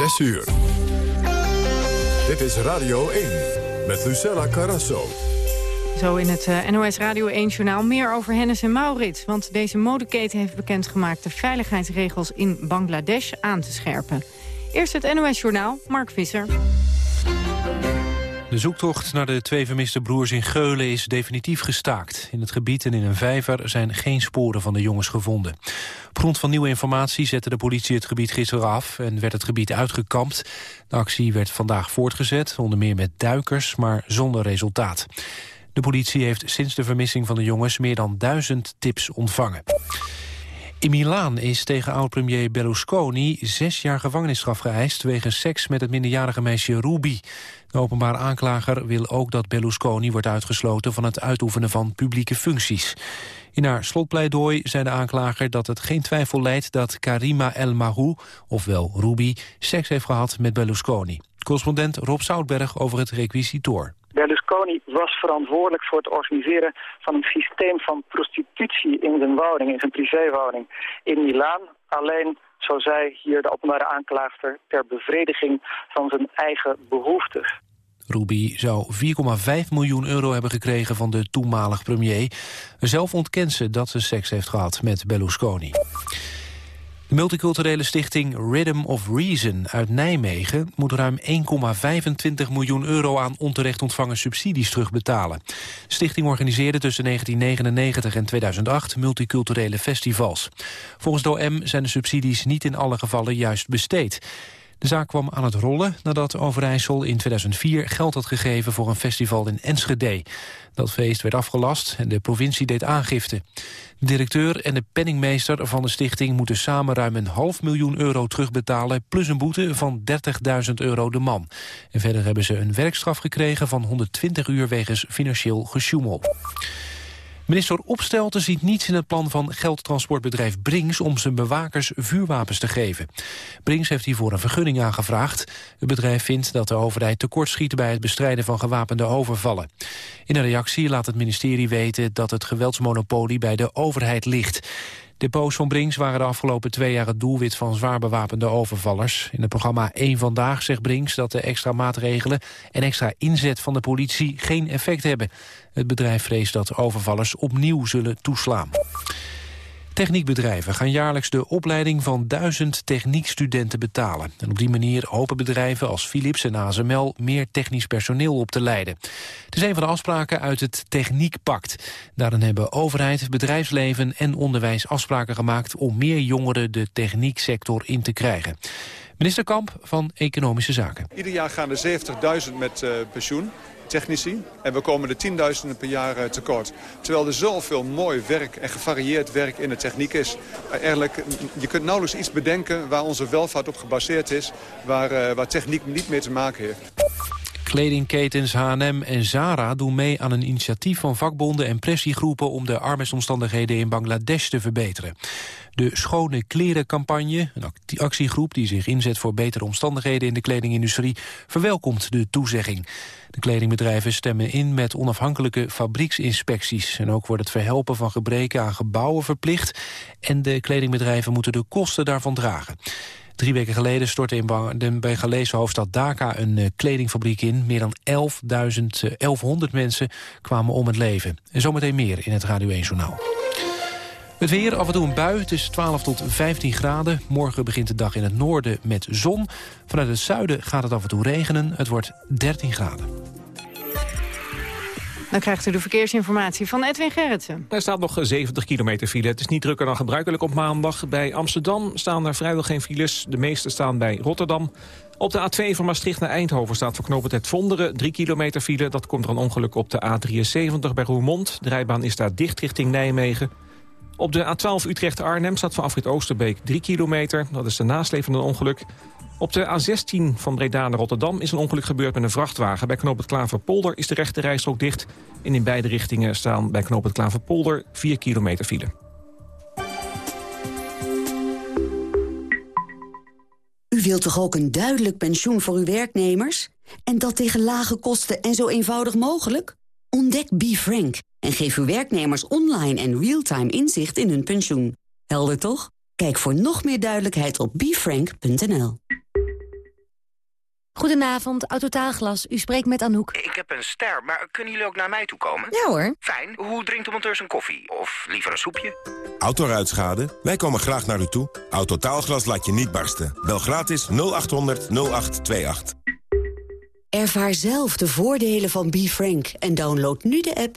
6 uur. Dit is Radio 1 met Lucella Carrasso. Zo in het eh, NOS Radio 1-journaal meer over Hennis en Maurits. Want deze modeketen heeft bekendgemaakt de veiligheidsregels in Bangladesh aan te scherpen. Eerst het NOS-journaal, Mark Visser. De zoektocht naar de twee vermiste broers in Geulen is definitief gestaakt. In het gebied en in een vijver zijn geen sporen van de jongens gevonden. Op grond van nieuwe informatie zette de politie het gebied gisteren af... en werd het gebied uitgekampt. De actie werd vandaag voortgezet, onder meer met duikers, maar zonder resultaat. De politie heeft sinds de vermissing van de jongens meer dan duizend tips ontvangen. In Milaan is tegen oud-premier Berlusconi zes jaar gevangenisstraf geëist... wegens seks met het minderjarige meisje Ruby. De openbaar aanklager wil ook dat Berlusconi wordt uitgesloten... van het uitoefenen van publieke functies. In haar slotpleidooi zei de aanklager dat het geen twijfel leidt... dat Karima El Mahou, ofwel Ruby, seks heeft gehad met Berlusconi. Correspondent Rob Zoutberg over het requisitoor. Berlusconi was verantwoordelijk voor het organiseren van een systeem van prostitutie in zijn woning, in zijn privéwoning in Milaan. Alleen, zo zei hier de openbare aanklaagster, ter bevrediging van zijn eigen behoeften. Ruby zou 4,5 miljoen euro hebben gekregen van de toenmalig premier. Zelf ontkent ze dat ze seks heeft gehad met Berlusconi. De multiculturele stichting Rhythm of Reason uit Nijmegen... moet ruim 1,25 miljoen euro aan onterecht ontvangen subsidies terugbetalen. De stichting organiseerde tussen 1999 en 2008 multiculturele festivals. Volgens de OM zijn de subsidies niet in alle gevallen juist besteed. De zaak kwam aan het rollen nadat Overijssel in 2004 geld had gegeven voor een festival in Enschede. Dat feest werd afgelast en de provincie deed aangifte. De directeur en de penningmeester van de stichting moeten samen ruim een half miljoen euro terugbetalen, plus een boete van 30.000 euro de man. En verder hebben ze een werkstraf gekregen van 120 uur wegens financieel gesjoemel. Minister Opstelten ziet niets in het plan van geldtransportbedrijf Brings... om zijn bewakers vuurwapens te geven. Brings heeft hiervoor een vergunning aangevraagd. Het bedrijf vindt dat de overheid tekortschiet... bij het bestrijden van gewapende overvallen. In een reactie laat het ministerie weten dat het geweldsmonopolie bij de overheid ligt. Depots van Brings waren de afgelopen twee jaar het doelwit van zwaar bewapende overvallers. In het programma 1 Vandaag zegt Brings dat de extra maatregelen en extra inzet van de politie geen effect hebben. Het bedrijf vreest dat overvallers opnieuw zullen toeslaan. Techniekbedrijven gaan jaarlijks de opleiding van duizend techniekstudenten betalen. En op die manier hopen bedrijven als Philips en ASML meer technisch personeel op te leiden. Het is een van de afspraken uit het Techniekpact. Daarin hebben overheid, bedrijfsleven en onderwijs afspraken gemaakt om meer jongeren de technieksector in te krijgen. Minister Kamp van Economische Zaken. Ieder jaar gaan er 70.000 met uh, pensioen technici. En we komen de tienduizenden per jaar uh, tekort. Terwijl er zoveel mooi werk en gevarieerd werk in de techniek is. Eigenlijk, je kunt nauwelijks iets bedenken waar onze welvaart op gebaseerd is... waar, uh, waar techniek niet mee te maken heeft. Kledingketens H&M en Zara doen mee aan een initiatief van vakbonden en pressiegroepen om de arbeidsomstandigheden in Bangladesh te verbeteren. De Schone Klerencampagne, een actiegroep die zich inzet voor betere omstandigheden in de kledingindustrie, verwelkomt de toezegging. De kledingbedrijven stemmen in met onafhankelijke fabrieksinspecties. En ook wordt het verhelpen van gebreken aan gebouwen verplicht. En de kledingbedrijven moeten de kosten daarvan dragen. Drie weken geleden stortte in de Bengalese hoofdstad Dhaka een uh, kledingfabriek in. Meer dan 11.000, uh, 1100 mensen kwamen om het leven. En zometeen meer in het Radio 1 Journaal. Het weer, af en toe een bui, het is 12 tot 15 graden. Morgen begint de dag in het noorden met zon. Vanuit het zuiden gaat het af en toe regenen. Het wordt 13 graden. Dan krijgt u de verkeersinformatie van Edwin Gerritsen. Er staat nog 70 kilometer file. Het is niet drukker dan gebruikelijk op maandag. Bij Amsterdam staan er vrijwel geen files. De meeste staan bij Rotterdam. Op de A2 van Maastricht naar Eindhoven staat verknopend het Vonderen. 3 kilometer file, dat komt er een ongeluk op de A73 bij Roermond. De rijbaan is daar dicht richting Nijmegen. Op de A12 Utrecht-Arnhem staat van afrit Oosterbeek 3 kilometer. Dat is de nasleep ongeluk. Op de A16 van Breda naar Rotterdam is een ongeluk gebeurd met een vrachtwagen. Bij knoop het Klaverpolder is de rechte rijstrook dicht. En in beide richtingen staan bij knoop het Klaverpolder 4 kilometer file. U wilt toch ook een duidelijk pensioen voor uw werknemers? En dat tegen lage kosten en zo eenvoudig mogelijk? Ontdek BeFrank en geef uw werknemers online en real-time inzicht in hun pensioen. Helder toch? Kijk voor nog meer duidelijkheid op befrank.nl. Goedenavond, Autotaalglas. U spreekt met Anouk. Ik heb een ster, maar kunnen jullie ook naar mij toe komen? Ja hoor. Fijn. Hoe drinkt de monteur zijn koffie? Of liever een soepje? Autoruitschade? Wij komen graag naar u toe. Autotaalglas laat je niet barsten. Bel gratis 0800 0828. Ervaar zelf de voordelen van BeFrank en download nu de app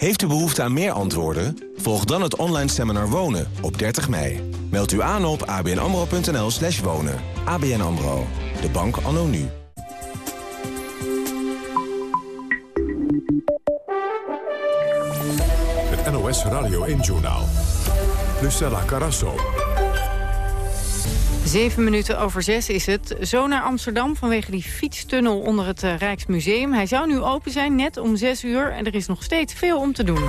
Heeft u behoefte aan meer antwoorden? Volg dan het online seminar Wonen op 30 mei. Meld u aan op abnamro.nl slash wonen. ABN AMRO, de bank anno nu. Het NOS Radio 1-journaal. Lucella Carasso. Zeven minuten over zes is het. Zo naar Amsterdam vanwege die fietstunnel onder het eh, Rijksmuseum. Hij zou nu open zijn, net om zes uur. En er is nog steeds veel om te doen.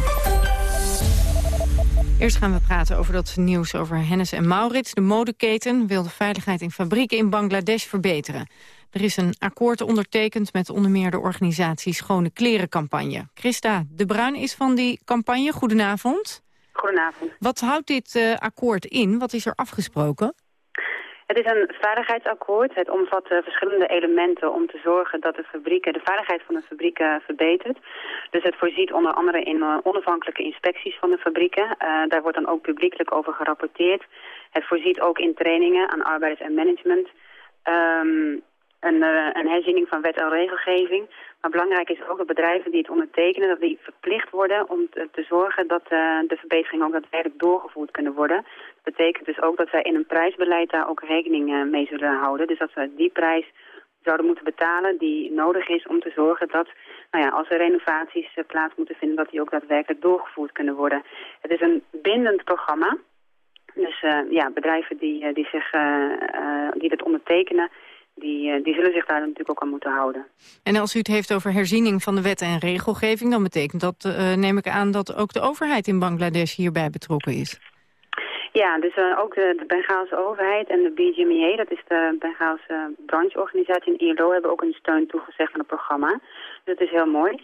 Eerst gaan we praten over dat nieuws over Hennis en Maurits. De modeketen wil de veiligheid in fabrieken in Bangladesh verbeteren. Er is een akkoord ondertekend met onder meer de organisatie Schone Klerencampagne. Christa de Bruin is van die campagne. Goedenavond. Goedenavond. Wat houdt dit uh, akkoord in? Wat is er afgesproken? Het is een veiligheidsakkoord. Het omvat uh, verschillende elementen om te zorgen dat de, fabrieken, de veiligheid van de fabrieken verbetert. Dus het voorziet onder andere in uh, onafhankelijke inspecties van de fabrieken. Uh, daar wordt dan ook publiekelijk over gerapporteerd. Het voorziet ook in trainingen aan arbeiders en management. Um, een, een herziening van wet en regelgeving. Maar belangrijk is ook dat bedrijven die het ondertekenen... dat die verplicht worden om te, zorgen dat uh, de verbeteringen ook daadwerkelijk doorgevoerd kunnen worden. Dat betekent dus ook dat zij in een prijsbeleid daar ook rekening uh, mee zullen houden. Dus dat we die prijs zouden moeten betalen die nodig is om te zorgen dat... Nou ja, als er renovaties plaats moeten vinden, dat die ook daadwerkelijk doorgevoerd kunnen worden. Het is een bindend programma. Dus ja, bedrijven die, die, zich, die dit ondertekenen die, eh, die zullen zich daar natuurlijk ook aan moeten houden. En als u het heeft over herziening van de wet en regelgeving... dan betekent dat, uh, neem ik aan, dat ook de overheid in Bangladesh hierbij betrokken is. Ja, dus uh, ook de, de Bengaalse overheid en de BGMEA, dat is de Bengaalse brancheorganisatie in ILO, hebben ook een steun toegezegd aan het programma. Dus dat is heel mooi.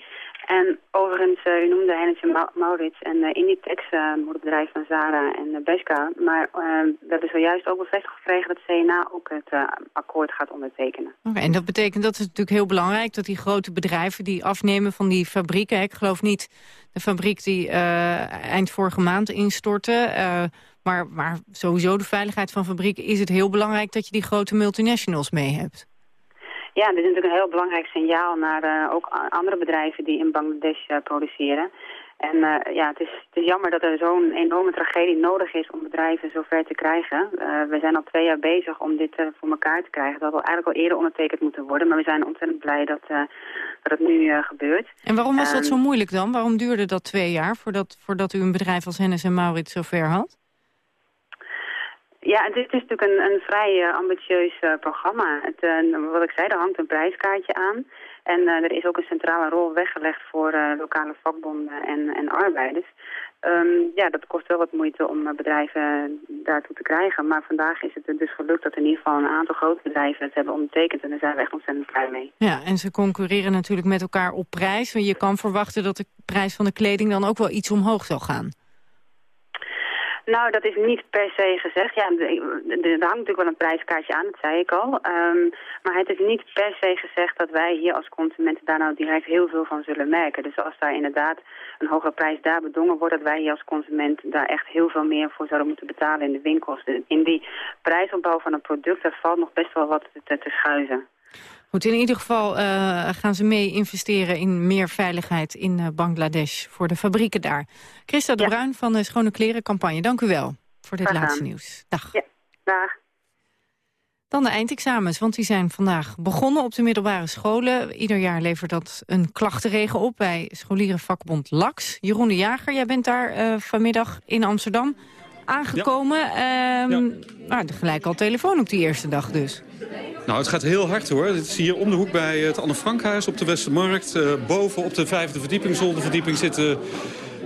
En overigens, uh, u noemde Hennessy Maurits en uh, Inditex, uh, moederbedrijf van Zara en uh, Beska. Maar we hebben zojuist ook bevestigd gekregen dat CNA ook het akkoord gaat ondertekenen. Okay, en dat betekent, dat is natuurlijk heel belangrijk, dat die grote bedrijven die afnemen van die fabrieken. Ik geloof niet de fabriek die eind vorige maand instortte. maar, maar sowieso de veiligheid van fabrieken is het heel belangrijk dat je die grote multinationals mee hebt. Ja, dit is natuurlijk een heel belangrijk signaal naar uh, ook andere bedrijven die in Bangladesh uh, produceren. En uh, ja, het is, het is jammer dat er zo'n enorme tragedie nodig is om bedrijven zover te krijgen. we zijn al twee jaar bezig om dit voor elkaar te krijgen. Dat had eigenlijk al eerder ondertekend moeten worden. Maar we zijn ontzettend blij dat, dat het nu gebeurt. En waarom was dat zo moeilijk dan? Waarom duurde dat twee jaar voordat, voordat u een bedrijf als Hennis en Maurits zover had? Ja, dit is natuurlijk een, een vrij uh, ambitieus uh, programma. Het, uh, wat ik zei, er hangt een prijskaartje aan. En er is ook een centrale rol weggelegd voor lokale vakbonden en, en arbeiders. Um, ja, dat kost wel wat moeite om bedrijven daartoe te krijgen. Maar vandaag is het dus gelukt dat in ieder geval een aantal grote bedrijven het hebben ondertekend. En daar zijn we echt ontzettend blij mee. Ja, en ze concurreren natuurlijk met elkaar op prijs. Je kan verwachten dat de prijs van de kleding dan ook wel iets omhoog zal gaan. Nou, dat is niet per se gezegd. Ja, er hangt natuurlijk wel een prijskaartje aan, dat zei ik al. Ehm, maar het is niet per se gezegd dat wij hier als consumenten daar nou direct heel veel van zullen merken. Dus als daar inderdaad een hogere prijs daar bedongen wordt, dat wij hier als consument daar echt heel veel meer voor zouden moeten betalen in de winkels. In die prijsopbouw van een product, daar valt nog best wel wat te, te schuizen. Goed, in ieder geval uh, gaan ze mee investeren in meer veiligheid in uh, Bangladesh voor de fabrieken daar. Christa de Bruin van de Schone Kleren campagne, dank u wel voor dit laatste nieuws. Dag. Ja, dag. Dan de eindexamens, want die zijn vandaag begonnen op de middelbare scholen. Ieder jaar levert dat een klachtenregen op bij scholierenvakbond LAX. Jeroen de Jager, jij bent daar uh, vanmiddag in Amsterdam aangekomen. Ja. Um, ja. Nou, gelijk al telefoon op die eerste dag dus. Nou, het gaat heel hard hoor. Het is hier om de hoek bij het Anne Frankhuis op de Westermarkt. Uh, boven op de vijfde verdieping, zolderverdieping, zitten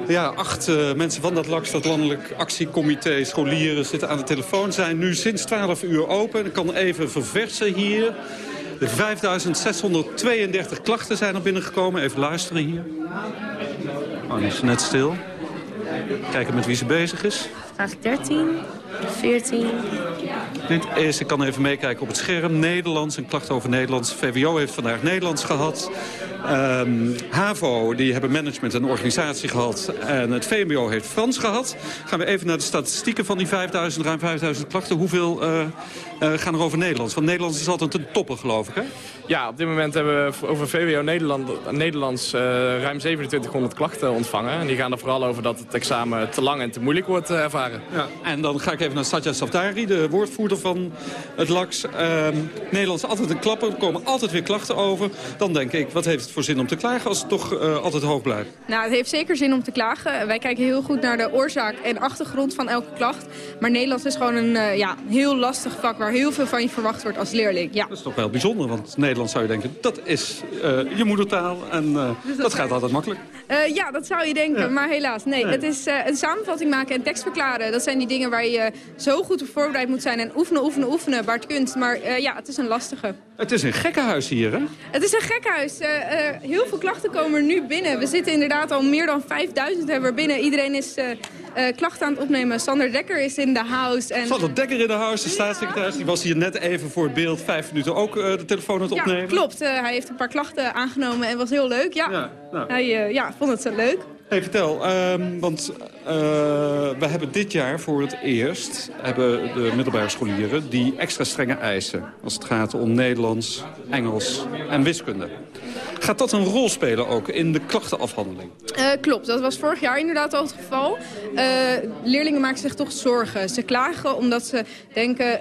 ja, acht uh, mensen van dat LAX, dat landelijk actiecomité, scholieren, zitten aan de telefoon. Zijn nu sinds 12 uur open. Ik kan even verversen hier. De 5632 klachten zijn er binnengekomen. Even luisteren hier. Oh, die is net stil. Kijken met wie ze bezig is. Vraag 13, 14. Dit is, ik kan even meekijken op het scherm, Nederlands. Een klacht over Nederlands. VWO heeft vandaag Nederlands gehad. Um, HAVO, die hebben management en organisatie gehad. En het VMBO heeft Frans gehad. Gaan we even naar de statistieken van die 5000, ruim 5000 klachten. Hoeveel uh, uh, gaan er over Nederlands? Want Nederlands is altijd een topper, geloof ik, hè? Ja, op dit moment hebben we over VWO Nederland, Nederlands uh, ruim 2700 klachten ontvangen. En die gaan er vooral over dat het examen te lang en te moeilijk wordt ervaren. Ja, en dan ga ik even naar Satya Safdari, de woordvoerder van het LAX. Ehm, Nederlands is altijd een klapper, er komen altijd weer klachten over. Dan denk ik, wat heeft het voor zin om te klagen als het toch uh, altijd hoog blijft? Nou, het heeft zeker zin om te klagen. Wij kijken heel goed naar de oorzaak en achtergrond van elke klacht. Maar Nederlands is gewoon een uh, ja, heel lastig vak waar heel veel van je verwacht wordt als leerling. Ja. Dat is toch wel bijzonder, want Nederlands zou je denken, dat is uh, je moedertaal en dus dat, dat gaat altijd makkelijk. ja, dat zou je denken, ja. maar helaas. Nee, nee. het is een samenvatting maken en tekst verklaren. Dat zijn die dingen waar je zo goed op voorbereid moet zijn en oefenen, oefenen, oefenen, waar het kunt. Maar ja, het is een lastige. Het is een gekkenhuis hier, hè? Het is een gekkenhuis. heel veel klachten komen er nu binnen. We zitten inderdaad al meer dan 5000 hebben er binnen. Iedereen is klachten aan het opnemen. Sander Dekker is in de house. En... Sander Dekker in de house, de staatssecretaris. Die was hier net even voor het beeld vijf minuten ook de telefoon aan het ja, opnemen. klopt. hij heeft een paar klachten aangenomen en was heel leuk. Ja, ja, nou. hij ja, vond het zo leuk. Hey, vertel, um, want uh, we hebben dit jaar voor het eerst... hebben de middelbare scholieren die extra strenge eisen... als het gaat om Nederlands, Engels en wiskunde. Gaat dat een rol spelen ook in de klachtenafhandeling? Uh, klopt, dat was vorig jaar inderdaad al het geval. Uh, leerlingen maken zich toch zorgen. Ze klagen omdat ze denken...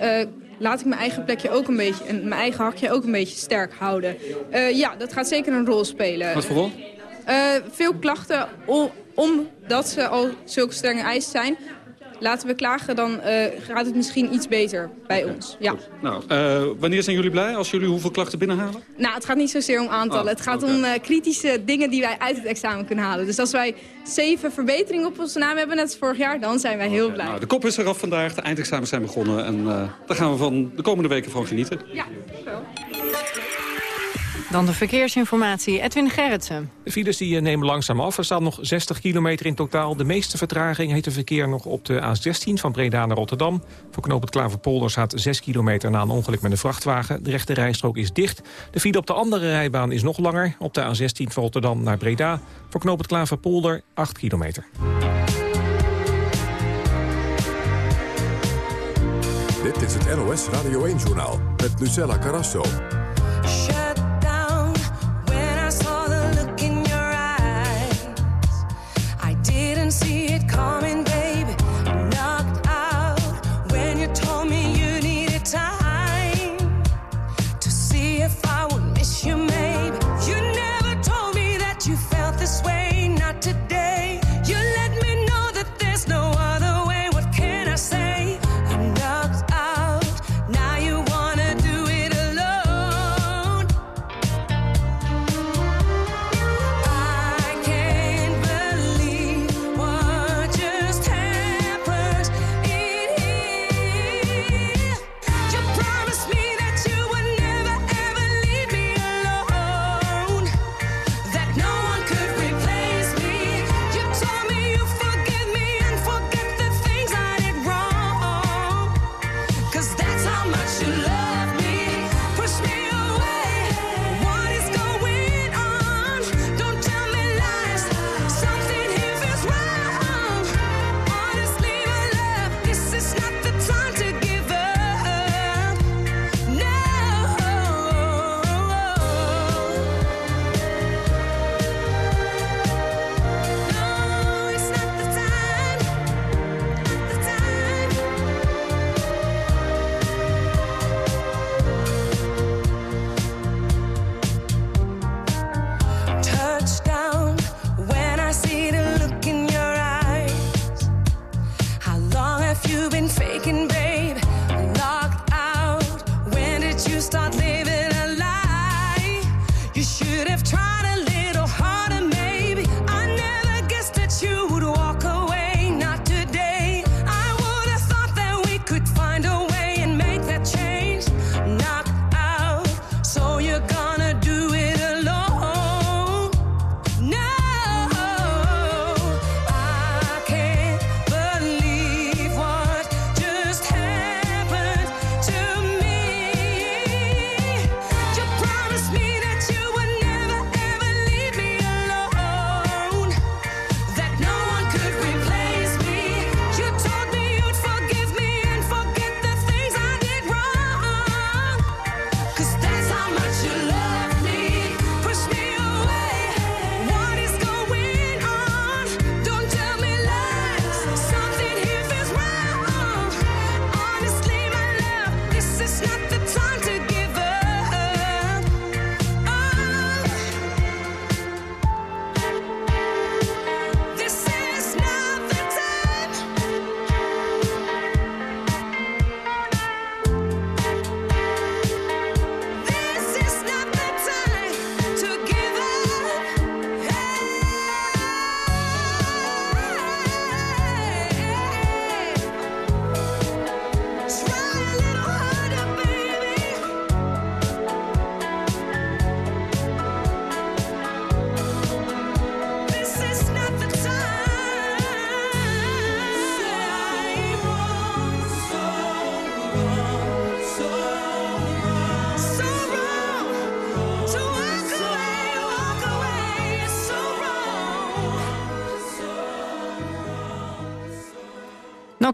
Laat ik mijn eigen plekje ook een beetje... en mijn eigen hakje ook een beetje sterk houden. ja, dat gaat zeker een rol spelen. Wat voor rol? Uh, veel klachten omdat ze al zulke strenge eisen zijn. Laten we klagen, dan uh, gaat het misschien iets beter bij okay, ons. Ja. Nou, uh, wanneer zijn jullie blij als jullie hoeveel klachten binnenhalen? Nou, het gaat niet zozeer om aantallen. Oh, het gaat okay. om uh, kritische dingen die wij uit het examen kunnen halen. Dus als wij zeven verbeteringen op onze naam hebben, net als vorig jaar, dan zijn wij heel blij. Nou, de kop is eraf vandaag, de eindexamens zijn begonnen. En daar gaan we van de komende weken van genieten. Ja, wel. Dan de verkeersinformatie, Edwin Gerritsen. De files die nemen langzaam af. Er staan nog 60 kilometer in totaal. De meeste vertraging heeft de verkeer nog op de A16 van Breda naar Rotterdam. Voor knoop het Klaverpolder staat 6 kilometer na een ongeluk met een vrachtwagen. De rechte rijstrook is dicht. De file op de andere rijbaan is nog langer. Op de A16 van Rotterdam naar Breda. Voor knoop het Klaverpolder 8 kilometer. Dit is het NOS Radio 1-journaal met Lucella Carrasso.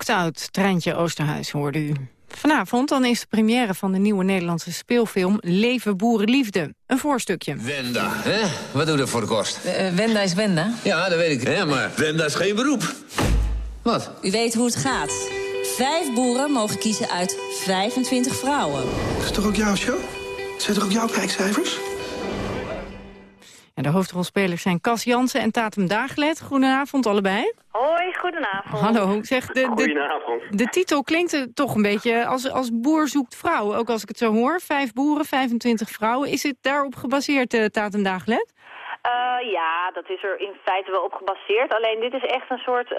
Knocked Out, Treintje Oosterhuis hoorde u. Vanavond dan is de première van de nieuwe Nederlandse speelfilm Leven Boerenliefde. Een voorstukje. Wenda, hè? Wat doe je voor de kost? Eh, Wenda is Wenda. Ja, dat weet ik. Hè, maar Wenda is geen beroep. Wat? U weet hoe het gaat. Vijf boeren mogen kiezen uit 25 vrouwen. Dat is toch ook jouw show? Zijn toch ook jouw kijkcijfers? En de hoofdrolspelers zijn Cas Jansen en Tatum Daaglet. Goedenavond allebei. Hoi, goedenavond. Hallo. Zeg, de, de, Goedenavond. de titel klinkt er toch een beetje als, als boer zoekt vrouw. Ook als ik het zo hoor. Vijf boeren, 25 vrouwen. Is het daarop gebaseerd, uh, Tatum Daaglet? Uh, ja, dat is er in feite wel op gebaseerd. Alleen dit is echt een soort uh,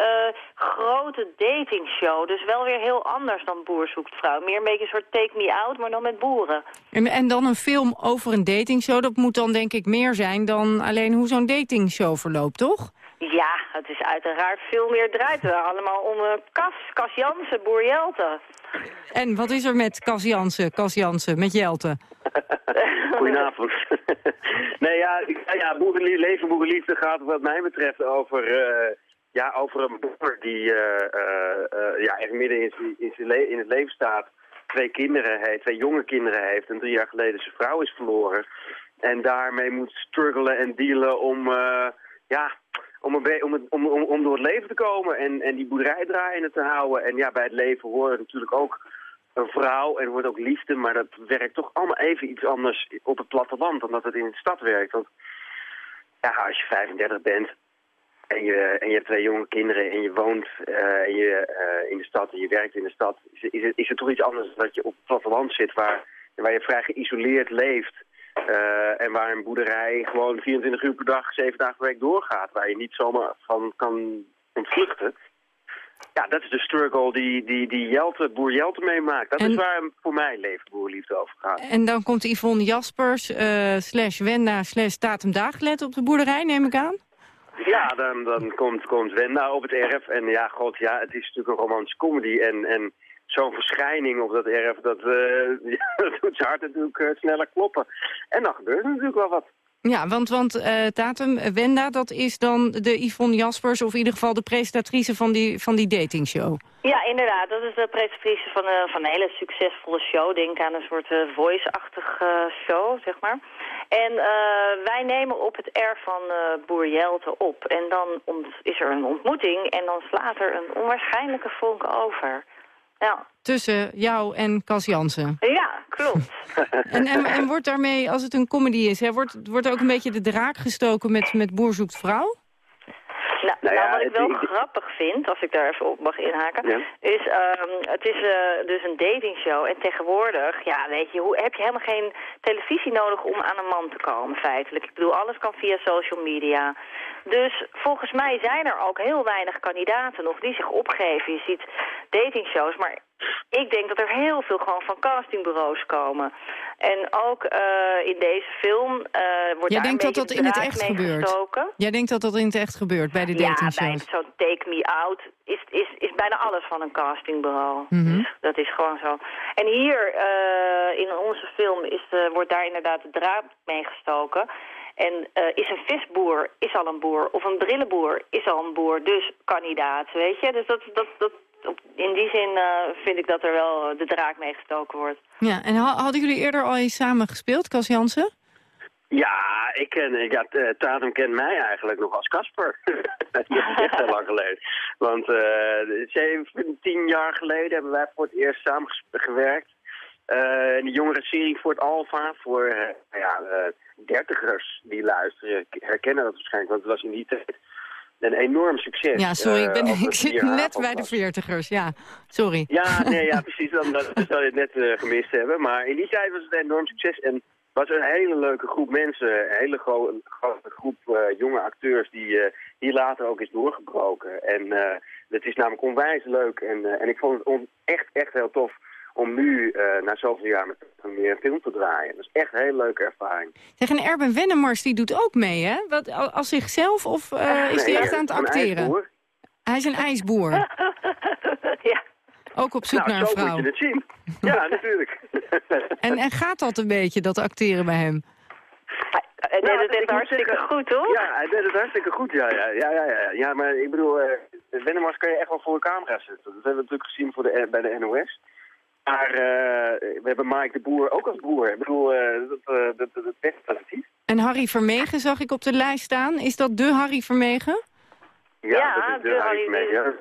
grote datingshow. Dus wel weer heel anders dan Boer zoekt vrouw. Meer een beetje een soort take me out, maar dan met boeren. En, en dan een film over een datingshow. Dat moet dan denk ik meer zijn dan alleen hoe zo'n datingshow verloopt, toch? Ja, het is uiteraard veel meer draait er allemaal om uh, Cas, Cas Jansen, Boer Jelte. En wat is er met Cas Jansen, Cas Jansen, met Jelte? Goedenavond. nee, ja, ja boerenliefde, leven boerenliefde gaat wat mij betreft over, uh, ja, over een boer die uh, uh, ja, echt midden in, in, in het leven staat. Twee kinderen heeft, twee jonge kinderen heeft en drie jaar geleden zijn vrouw is verloren. En daarmee moet struggelen en dealen om, ja, om, om, om, om, om door het leven te komen en, en die boerderij draaiende te houden. En ja, bij het leven horen natuurlijk ook een vrouw en wordt ook liefde, maar dat werkt toch allemaal even iets anders op het platteland dan dat het in de stad werkt. Want ja, als je 35 bent en je, en je hebt twee jonge kinderen en je woont uh, en je, uh, in de stad en je werkt in de stad, is, is, het, is het toch iets anders dan dat je op het platteland zit waar, waar je vrij geïsoleerd leeft. Uh, en waar een boerderij gewoon 24 uur per dag, 7 dagen per week doorgaat. Waar je niet zomaar van kan ontvluchten. Ja, dat is de struggle die, die, die Jelte, boer Jelte meemaakt. Dat En- is waar voor mij leven boerliefde over gaat. En dan komt Yvonne Jaspers, eh, slash Wenda, slash Tatum Daaglet op de boerderij, neem ik aan? Ja, dan, dan komt, komt Wenda op het erf. En ja, god, ja, het is natuurlijk een romantische comedy. En, en zo'n verschijning op dat erf, dat, eh, dat doet zijn hart natuurlijk eh, sneller kloppen. En dan gebeurt er natuurlijk wel wat. Ja, want, want eh, Tatum, Wenda, dat is dan de Yvonne Jaspers... of in ieder geval de presentatrice van die, van die datingshow. Ja, inderdaad. Dat is de presentatrice van, een van een hele succesvolle show. Denk aan een soort eh, voice-achtig eh, show, zeg maar. En wij nemen op het erf van Boer Jelte op. En dan is er een ontmoeting en dan slaat er een onwaarschijnlijke vonk over. Ja, Tussen jou en Cas Jansen. ja klopt. En, en, en wordt daarmee, als het een comedy is... Hè, wordt, wordt er ook een beetje de draak gestoken met, met Boer zoekt vrouw? Nou, Nou nou, wat ik wel grappig vind, als ik daar even op mag inhaken, Ja. is ehm, het is eh, dus een datingshow. En tegenwoordig, ja, weet je, hoe, heb je helemaal geen televisie nodig om aan een man te komen, feitelijk. Ik bedoel, alles kan via social media. Dus volgens mij zijn er ook heel weinig kandidaten nog die zich opgeven. Je ziet datingshows, maar ik denk dat er heel veel gewoon van castingbureaus komen. En ook eh, in deze film eh, wordt Jij daar denkt een dat dat in het echt gebeurt? gestoken. Jij denkt dat dat in het echt gebeurt bij de Ja, bij datingshows? zo'n Take Me Out is, is, is bijna alles van een castingbureau. Mhm. Dat is gewoon zo. En hier eh, in onze film is, wordt daar inderdaad de draad mee gestoken. En eh, is een visboer, is al een boer. Of een brillenboer, is al een boer. Dus kandidaat, weet je. Dus dat, dat, dat, op- in die zin eh, vind ik dat er wel de draak mee gestoken wordt. Ja, en ha- hadden jullie eerder al eens samen gespeeld, Cas Jansen? Ja, ik ken, ik, ja, T- Tatum kent mij eigenlijk nog als Casper. dat is echt heel lang geleden. Want eh 17 jaar geleden hebben wij voor het eerst samen ges- gewerkt. Eh in de jongere serie voor het Alfa, voor eh, nou ja, eh, dertigers die luisteren, herkennen dat waarschijnlijk, want het was in die tijd een enorm succes. Ja, sorry, ik, ben, Eh, ik zit hier net bij de veertigers. Ja, sorry. Ja, nee, ja, precies. Dan, dat zou je het net eh, gemist hebben. Maar in die tijd was het een enorm succes. En was een hele leuke groep mensen. Een hele gro- grote groep eh, jonge acteurs die, die later ook is doorgebroken. En het is namelijk onwijs leuk. En, en ik vond het echt, echt heel tof om nu eh, na zoveel jaar met meer een film te draaien. Dat is echt een hele leuke ervaring. Zeg, en Erben Wennemars die doet ook mee, hè? Wat, al- als zichzelf of eh, is Nee, hij echt ja, aan het acteren? ijsboer. Hij is een ijsboer. ja. Ook op zoek nou, naar een vrouw. moet je het zien. Ja, natuurlijk. En, en gaat dat een beetje, dat acteren bij hem? Hij deed het echt hartstikke goed, hoor. Ja, hij deed het hartstikke goed, ja. Ja, ja, ja, ja. ja maar ik bedoel, eh, Wennemars kan je echt wel voor een camera zetten. Dat hebben we natuurlijk gezien voor de, bij de NOS. Maar eh, we hebben Mike de Boer ook als boer. Ik bedoel, eh, dat, eh, dat, dat, dat is best positief. En Harry Vermegen zag ik op de lijst staan. Is dat de Harry Vermegen? Ja, dat is de Harry Vermegen, ja.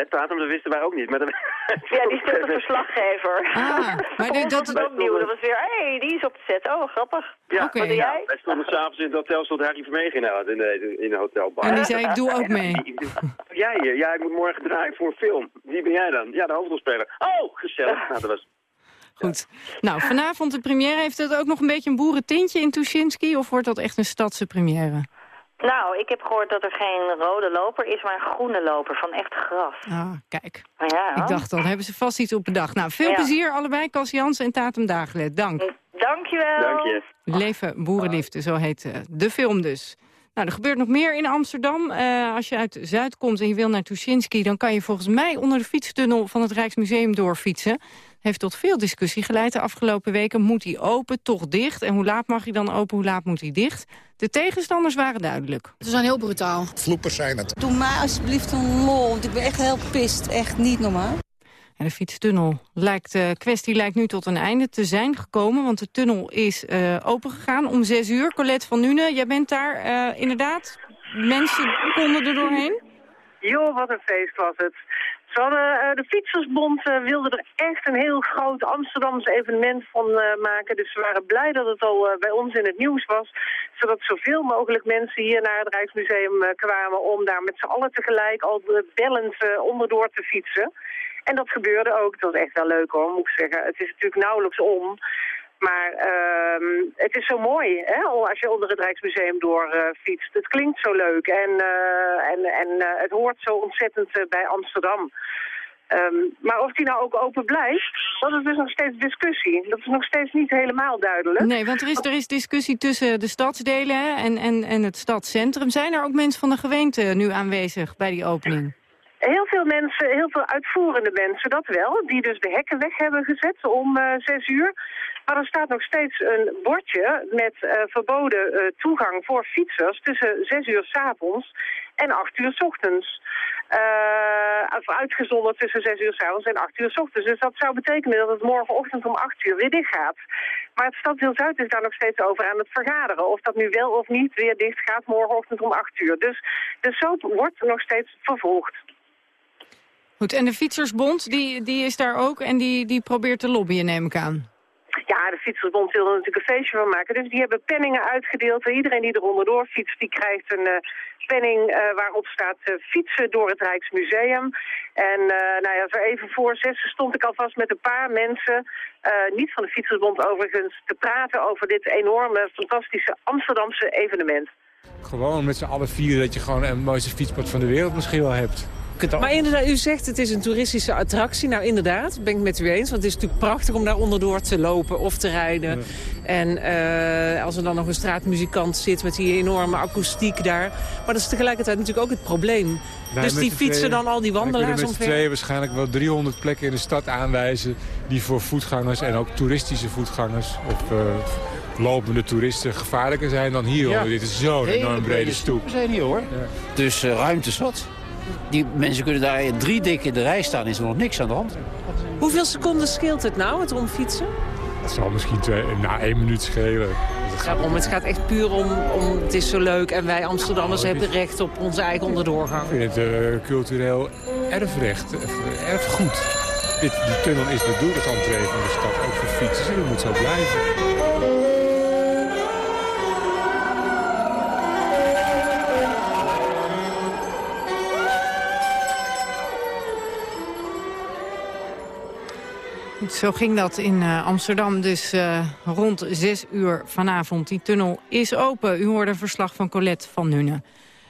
Het datum, dat wisten wij ook niet. Maar dat... Ja, die stond de verslaggever. Ah, maar dit- dat- dat opnieuw. Dat was weer, hé, hey, die is op de set. Oh, grappig. Ja, Wat doe ja, jij? wij stonden s'avonds in het hotel, stond Harry Vermegen in de, in de, in de hotelbar. En die zei, ik doe ook mee. Jij hier? Ja, ik moet morgen draaien voor een film. Wie ben jij dan? Ja, de hoofdrolspeler. Oh, gezellig. Nou, dat was... Goed. Nou, vanavond de première. Heeft het ook nog een beetje een boerentintje in Tuschinski? Of wordt dat echt een stadse première? Nou, ik heb gehoord dat er geen rode loper is, maar een groene loper van echt gras. Ah, kijk. Ja. Ik dacht al, hebben ze vast iets op bedacht. Nou, veel Ja. plezier allebei, Cas Jansen en Tatum Dagelet. Dank. Dankjewel. Dank je. Leven Boerenliefde, zo heet eh, de film dus. Nou, er gebeurt nog meer in Amsterdam. Eh, als je uit Zuid komt en je wil naar Tuschinski... dan kan je volgens mij onder de fietstunnel van het Rijksmuseum doorfietsen. Heeft tot veel discussie geleid de afgelopen weken. Moet hij open, toch dicht? En hoe laat mag hij dan open, hoe laat moet hij dicht? De tegenstanders waren duidelijk. Ze zijn heel brutaal. Vloepers zijn het. Doe mij alsjeblieft een lol, want ik ben echt heel pist. Echt niet normaal. En de fietstunnel lijkt, de kwestie lijkt nu tot een einde te zijn gekomen... want de tunnel is eh opengegaan om zes uur. Colette van Nuenen, jij bent daar eh, inderdaad. Mensen konden er doorheen? Joh, wat een feest was het. Eh, de Fietsersbond eh, wilde er echt een heel groot Amsterdamse evenement van eh, maken. Dus we waren blij dat het al bij ons in het nieuws was. Zodat zoveel mogelijk mensen hier naar het Rijksmuseum kwamen... om daar met z'n allen tegelijk al bellend onderdoor te fietsen. En dat gebeurde ook. Het was echt wel leuk hoor, moet ik zeggen. Het is natuurlijk nauwelijks om. Maar ehm, het is zo mooi hè, als je onder het Rijksmuseum door eh, fietst. Het klinkt zo leuk en, eh, en, en eh, het hoort zo ontzettend bij Amsterdam. Ehm, maar of die nou ook open blijft, dat is dus nog steeds discussie. Dat is nog steeds niet helemaal duidelijk. Nee, want er is, er is discussie tussen de stadsdelen hè, en, en, en het stadscentrum. Zijn er ook mensen van de gemeente nu aanwezig bij die opening? Heel veel mensen, heel veel uitvoerende mensen, dat wel. Die dus de hekken weg hebben gezet om zes uur. Maar er staat nog steeds een bordje met eh, verboden eh, toegang voor fietsers tussen zes uur s avonds en acht uur s ochtends. Of uitgezonderd tussen zes uur s avonds en acht uur s ochtends. Dus dat zou betekenen dat het morgenochtend om acht uur weer dicht gaat. Maar het stadsdeel Zuid is daar nog steeds over aan het vergaderen. Of dat nu wel of niet weer dicht gaat morgenochtend om acht uur. Dus de soap wordt nog steeds vervolgd. Goed, en de Fietsersbond, die, die is daar ook en die, die probeert te lobbyen, neem ik aan. Ja, de Fietsersbond wil er natuurlijk een feestje van maken. Dus die hebben penningen uitgedeeld. Iedereen die er onderdoor fietst, die krijgt een eh, penning eh, waarop staat eh, fietsen door het Rijksmuseum. En nou ja, zo even voor zes stond ik alvast met een paar mensen, niet van de Fietsersbond overigens, te praten over dit enorme, fantastische Amsterdamse evenement. Gewoon met z'n allen vieren dat je gewoon een mooiste fietspad van de wereld misschien wel hebt. Maar inderdaad, u zegt het is een toeristische attractie. Nou inderdaad, ben ik met u eens. Want het is natuurlijk prachtig om daar onderdoor te lopen of te rijden. En eh, als er dan nog een straatmuzikant zit met die enorme akoestiek daar. Maar dat is tegelijkertijd natuurlijk ook het probleem. Nee, dus die fietsen tweeën- dan al die we wandelaars kunnen met omver. tweeën waarschijnlijk wel 300 plekken in de stad aanwijzen... die voor voetgangers en ook toeristische voetgangers... of eh, lopende toeristen gevaarlijker zijn dan hier. Ja. hoor. Dit is zo'n enorm brede stoep. zijn hier hoor. Dus uh, ruimte zat. Die mensen kunnen daar drie dik in de rij staan, is er nog niks aan de hand. Hoeveel seconden scheelt het nou, het omfietsen? Het zal misschien twee, na één minuut schelen. Daarom, het gaat echt puur om, om het is zo leuk en wij Amsterdammers Nou, het hebben recht op onze eigen onderdoorgang. Ik vind het eh, cultureel erfrecht, eh, erfgoed. Dit, die tunnel is bedoeld als entree van de stad, ook voor fietsers. En dat moet zo blijven. Goed, Zo ging dat in eh, Amsterdam dus eh, rond 6 uur vanavond. Die tunnel is open. U hoorde een verslag van Colette van Nuenen.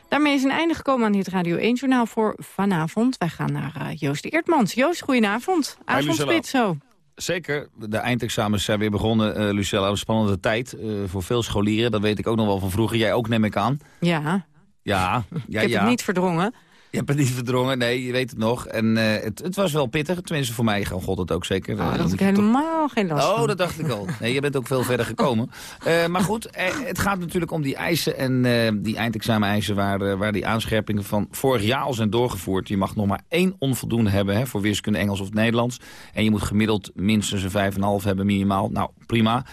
Daarmee is een einde gekomen aan dit Radio 1-journaal voor vanavond. Wij gaan naar eh, Joost Eertmans. Joost, goedenavond. Avondspit zo. Zeker, de eindexamens zijn weer begonnen, eh Lucella. Een spannende tijd voor veel scholieren. Dat weet ik ook nog wel van vroeger. Jij ook, neem ik aan. Ja, Ja, ja, ik heb ja. het niet verdrongen. Je hebt het niet verdrongen, nee, je weet het nog. En eh, het, het was wel pittig, tenminste voor mij, God het ook zeker. Oh, Eh, dat heb ik helemaal geen last Oh, van. dat dacht ik al. Nee, je bent ook veel verder gekomen. Eh, maar goed, het gaat natuurlijk om die eisen en die eindexamen-eisen... Waar, waar die aanscherpingen van vorig jaar al zijn doorgevoerd. Je mag nog maar één onvoldoende hebben hè, voor wiskunde, Engels of Nederlands. En je moet gemiddeld minstens een 5,5 hebben minimaal. Nou, prima.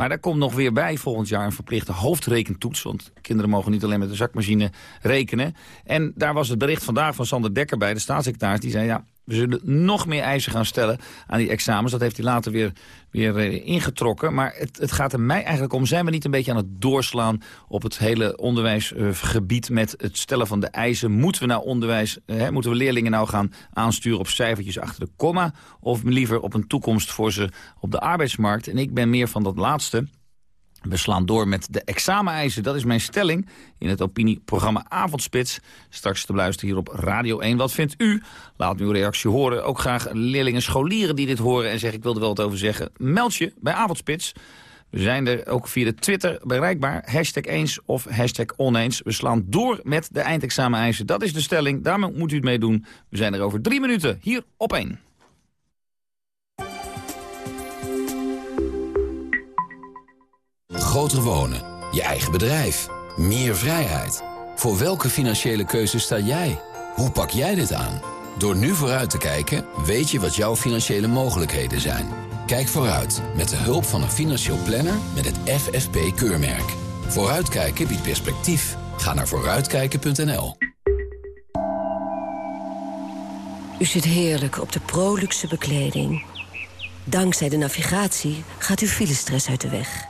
Maar daar komt nog weer bij volgend jaar een verplichte hoofdrekentoets. Want kinderen mogen niet alleen met de zakmachine rekenen. En daar was het bericht vandaag van Sander Dekker bij, de staatssecretaris. Die zei, ja, we zullen nog meer eisen gaan stellen aan die examens. Dat heeft hij later weer, weer eh, ingetrokken. Maar het, het gaat er mij eigenlijk om, zijn we niet een beetje aan het doorslaan... op het hele onderwijsgebied met het stellen van de eisen? Moeten we nou onderwijs, eh, moeten we leerlingen nou gaan aansturen op cijfertjes achter de komma? Of liever op een toekomst voor ze op de arbeidsmarkt? En ik ben meer van dat laatste. We slaan door met de exameneisen. Dat is mijn stelling in het opinieprogramma Avondspits. Straks te beluisteren hier op Radio 1. Wat vindt u? Laat uw reactie horen. Ook graag leerlingen, scholieren die dit horen en zeggen... ik wil er wel wat over zeggen. Meld je bij Avondspits. We zijn er ook via de Twitter bereikbaar. Hashtag eens of hashtag oneens. We slaan door met de eindexameneisen. Dat is de stelling. Daarmee moet u het mee doen. We zijn er over drie minuten hier op één. Groter wonen, je eigen bedrijf, meer vrijheid. Voor welke financiële keuze sta jij? Hoe pak jij dit aan? Door nu vooruit te kijken, weet je wat jouw financiële mogelijkheden zijn. Kijk vooruit met de hulp van een financieel planner met het FFP-keurmerk. Vooruitkijken biedt perspectief. Ga naar vooruitkijken.nl. U zit heerlijk op de Proluxe bekleding. Dankzij de navigatie gaat uw filestress uit de weg.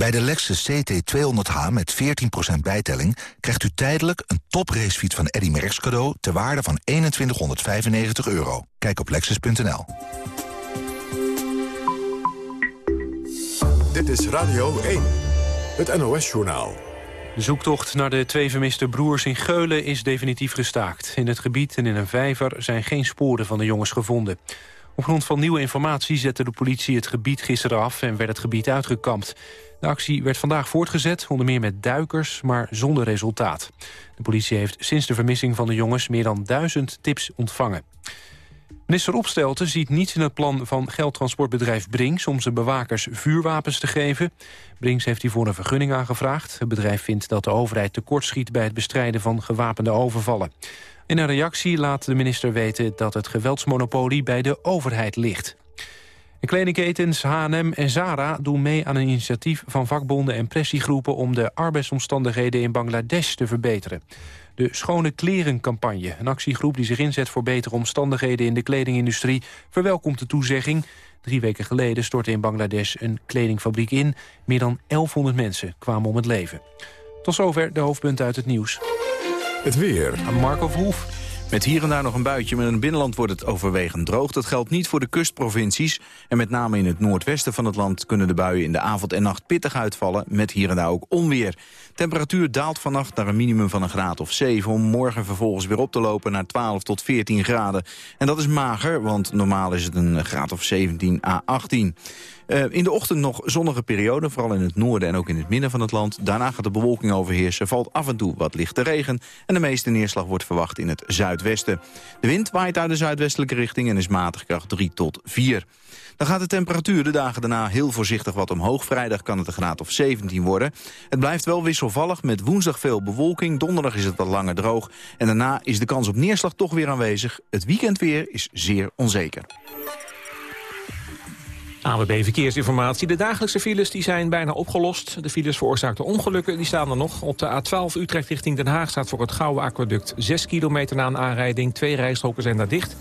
Bij de Lexus CT200h met 14% bijtelling krijgt u tijdelijk een topracefiets van Eddy Merckx cadeau ter waarde van 2195 euro. Kijk op lexus.nl. Dit is Radio 1, het NOS-journaal. De zoektocht naar de twee vermiste broers in Geulen is definitief gestaakt. In het gebied en in een vijver zijn geen sporen van de jongens gevonden. Op grond van nieuwe informatie zette de politie het gebied gisteren af... en werd het gebied uitgekampt. De actie werd vandaag voortgezet, onder meer met duikers, maar zonder resultaat. De politie heeft sinds de vermissing van de jongens meer dan duizend tips ontvangen. Minister Opstelten ziet niets in het plan van geldtransportbedrijf Brinks... om zijn bewakers vuurwapens te geven. Brinks heeft hiervoor een vergunning aangevraagd. Het bedrijf vindt dat de overheid tekortschiet... bij het bestrijden van gewapende overvallen. In een reactie laat de minister weten dat het geweldsmonopolie bij de overheid ligt. En kledingketens H&M en Zara doen mee aan een initiatief van vakbonden en pressiegroepen om de arbeidsomstandigheden in Bangladesh te verbeteren. De Schone Kleren-campagne, een actiegroep die zich inzet voor betere omstandigheden in de kledingindustrie, verwelkomt de toezegging. Drie weken geleden stortte in Bangladesh een kledingfabriek in. Meer dan 1100 mensen kwamen om het leven. Tot zover de hoofdpunten uit het nieuws. Het weer. Marco Verhoef. Met hier en daar nog een buitje, maar in het binnenland wordt het overwegend droog. Dat geldt niet voor de kustprovincies. En met name in het noordwesten van het land kunnen de buien in de avond en nacht pittig uitvallen. Met hier en daar ook onweer. Temperatuur daalt vannacht naar een minimum van een graad of 7... om morgen vervolgens weer op te lopen naar 12 tot 14 graden. En dat is mager, want normaal is het een graad of 17 à 18. Uh, in de ochtend nog zonnige periode, vooral in het noorden en ook in het midden van het land. Daarna gaat de bewolking overheersen, valt af en toe wat lichte regen... en de meeste neerslag wordt verwacht in het zuidwesten. De wind waait uit de zuidwestelijke richting en is matig kracht 3 tot 4. Dan gaat de temperatuur de dagen daarna heel voorzichtig wat omhoog. Vrijdag kan het een graad of 17 worden. Het blijft wel wisselvallig met woensdag veel bewolking. Donderdag is het wat langer droog. En daarna is de kans op neerslag toch weer aanwezig. Het weekendweer is zeer onzeker. AWB Verkeersinformatie. De dagelijkse files die zijn bijna opgelost. De files veroorzaakte ongelukken die staan er nog. Op de A12 Utrecht richting Den Haag staat voor het Gouden Aquaduct 6 kilometer na een aanrijding. Twee rijstroken zijn daar dicht.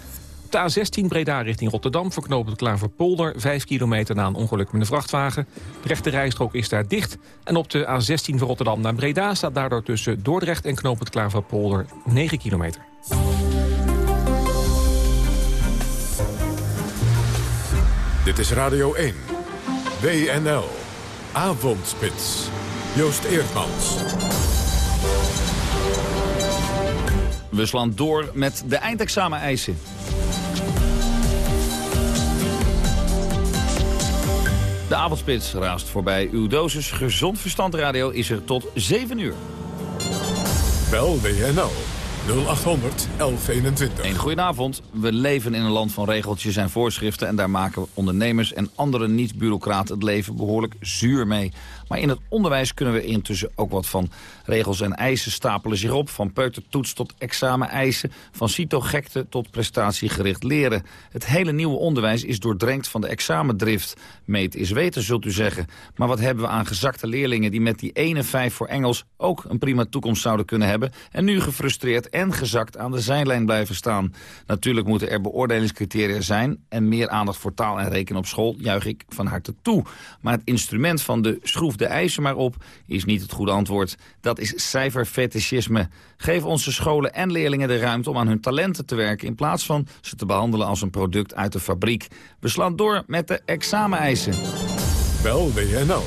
Op de A16 Breda richting Rotterdam verknoopt het Klaverpolder... 5 kilometer na een ongeluk met een vrachtwagen. De rechte rijstrook is daar dicht. En op de A16 van Rotterdam naar Breda staat daardoor tussen Dordrecht en Knoop het Klaverpolder 9 kilometer. Dit is Radio 1. WNL. Avondspits. Joost Eerdmans. We slaan door met de eindexamen-eisen. De avondspits raast voorbij. Uw dosis gezond verstand radio is er tot 7 uur. Bel WNL 0800 1121. Een goedenavond. We leven in een land van regeltjes en voorschriften... en daar maken ondernemers en andere niet-bureaucraten het leven behoorlijk zuur mee. Maar in het onderwijs kunnen we intussen ook wat van regels en eisen stapelen zich op. Van peutertoets tot examen-eisen, van cito-gekte tot prestatiegericht leren. Het hele nieuwe onderwijs is doordrenkt van de examendrift. Meet is weten, zult u zeggen. Maar wat hebben we aan gezakte leerlingen die met die ene vijf voor Engels ook een prima toekomst zouden kunnen hebben... en nu gefrustreerd en gezakt aan de zijlijn blijven staan. Natuurlijk moeten er beoordelingscriteria zijn... en meer aandacht voor taal en rekenen op school juich ik van harte toe. Maar het instrument van de schroef de eisen maar op is niet het goede antwoord. Dat is cijferfetischisme. Geef onze scholen en leerlingen de ruimte om aan hun talenten te werken... in plaats van ze te behandelen als een product uit de fabriek. We slaan door met de exameneisen. Bel WNL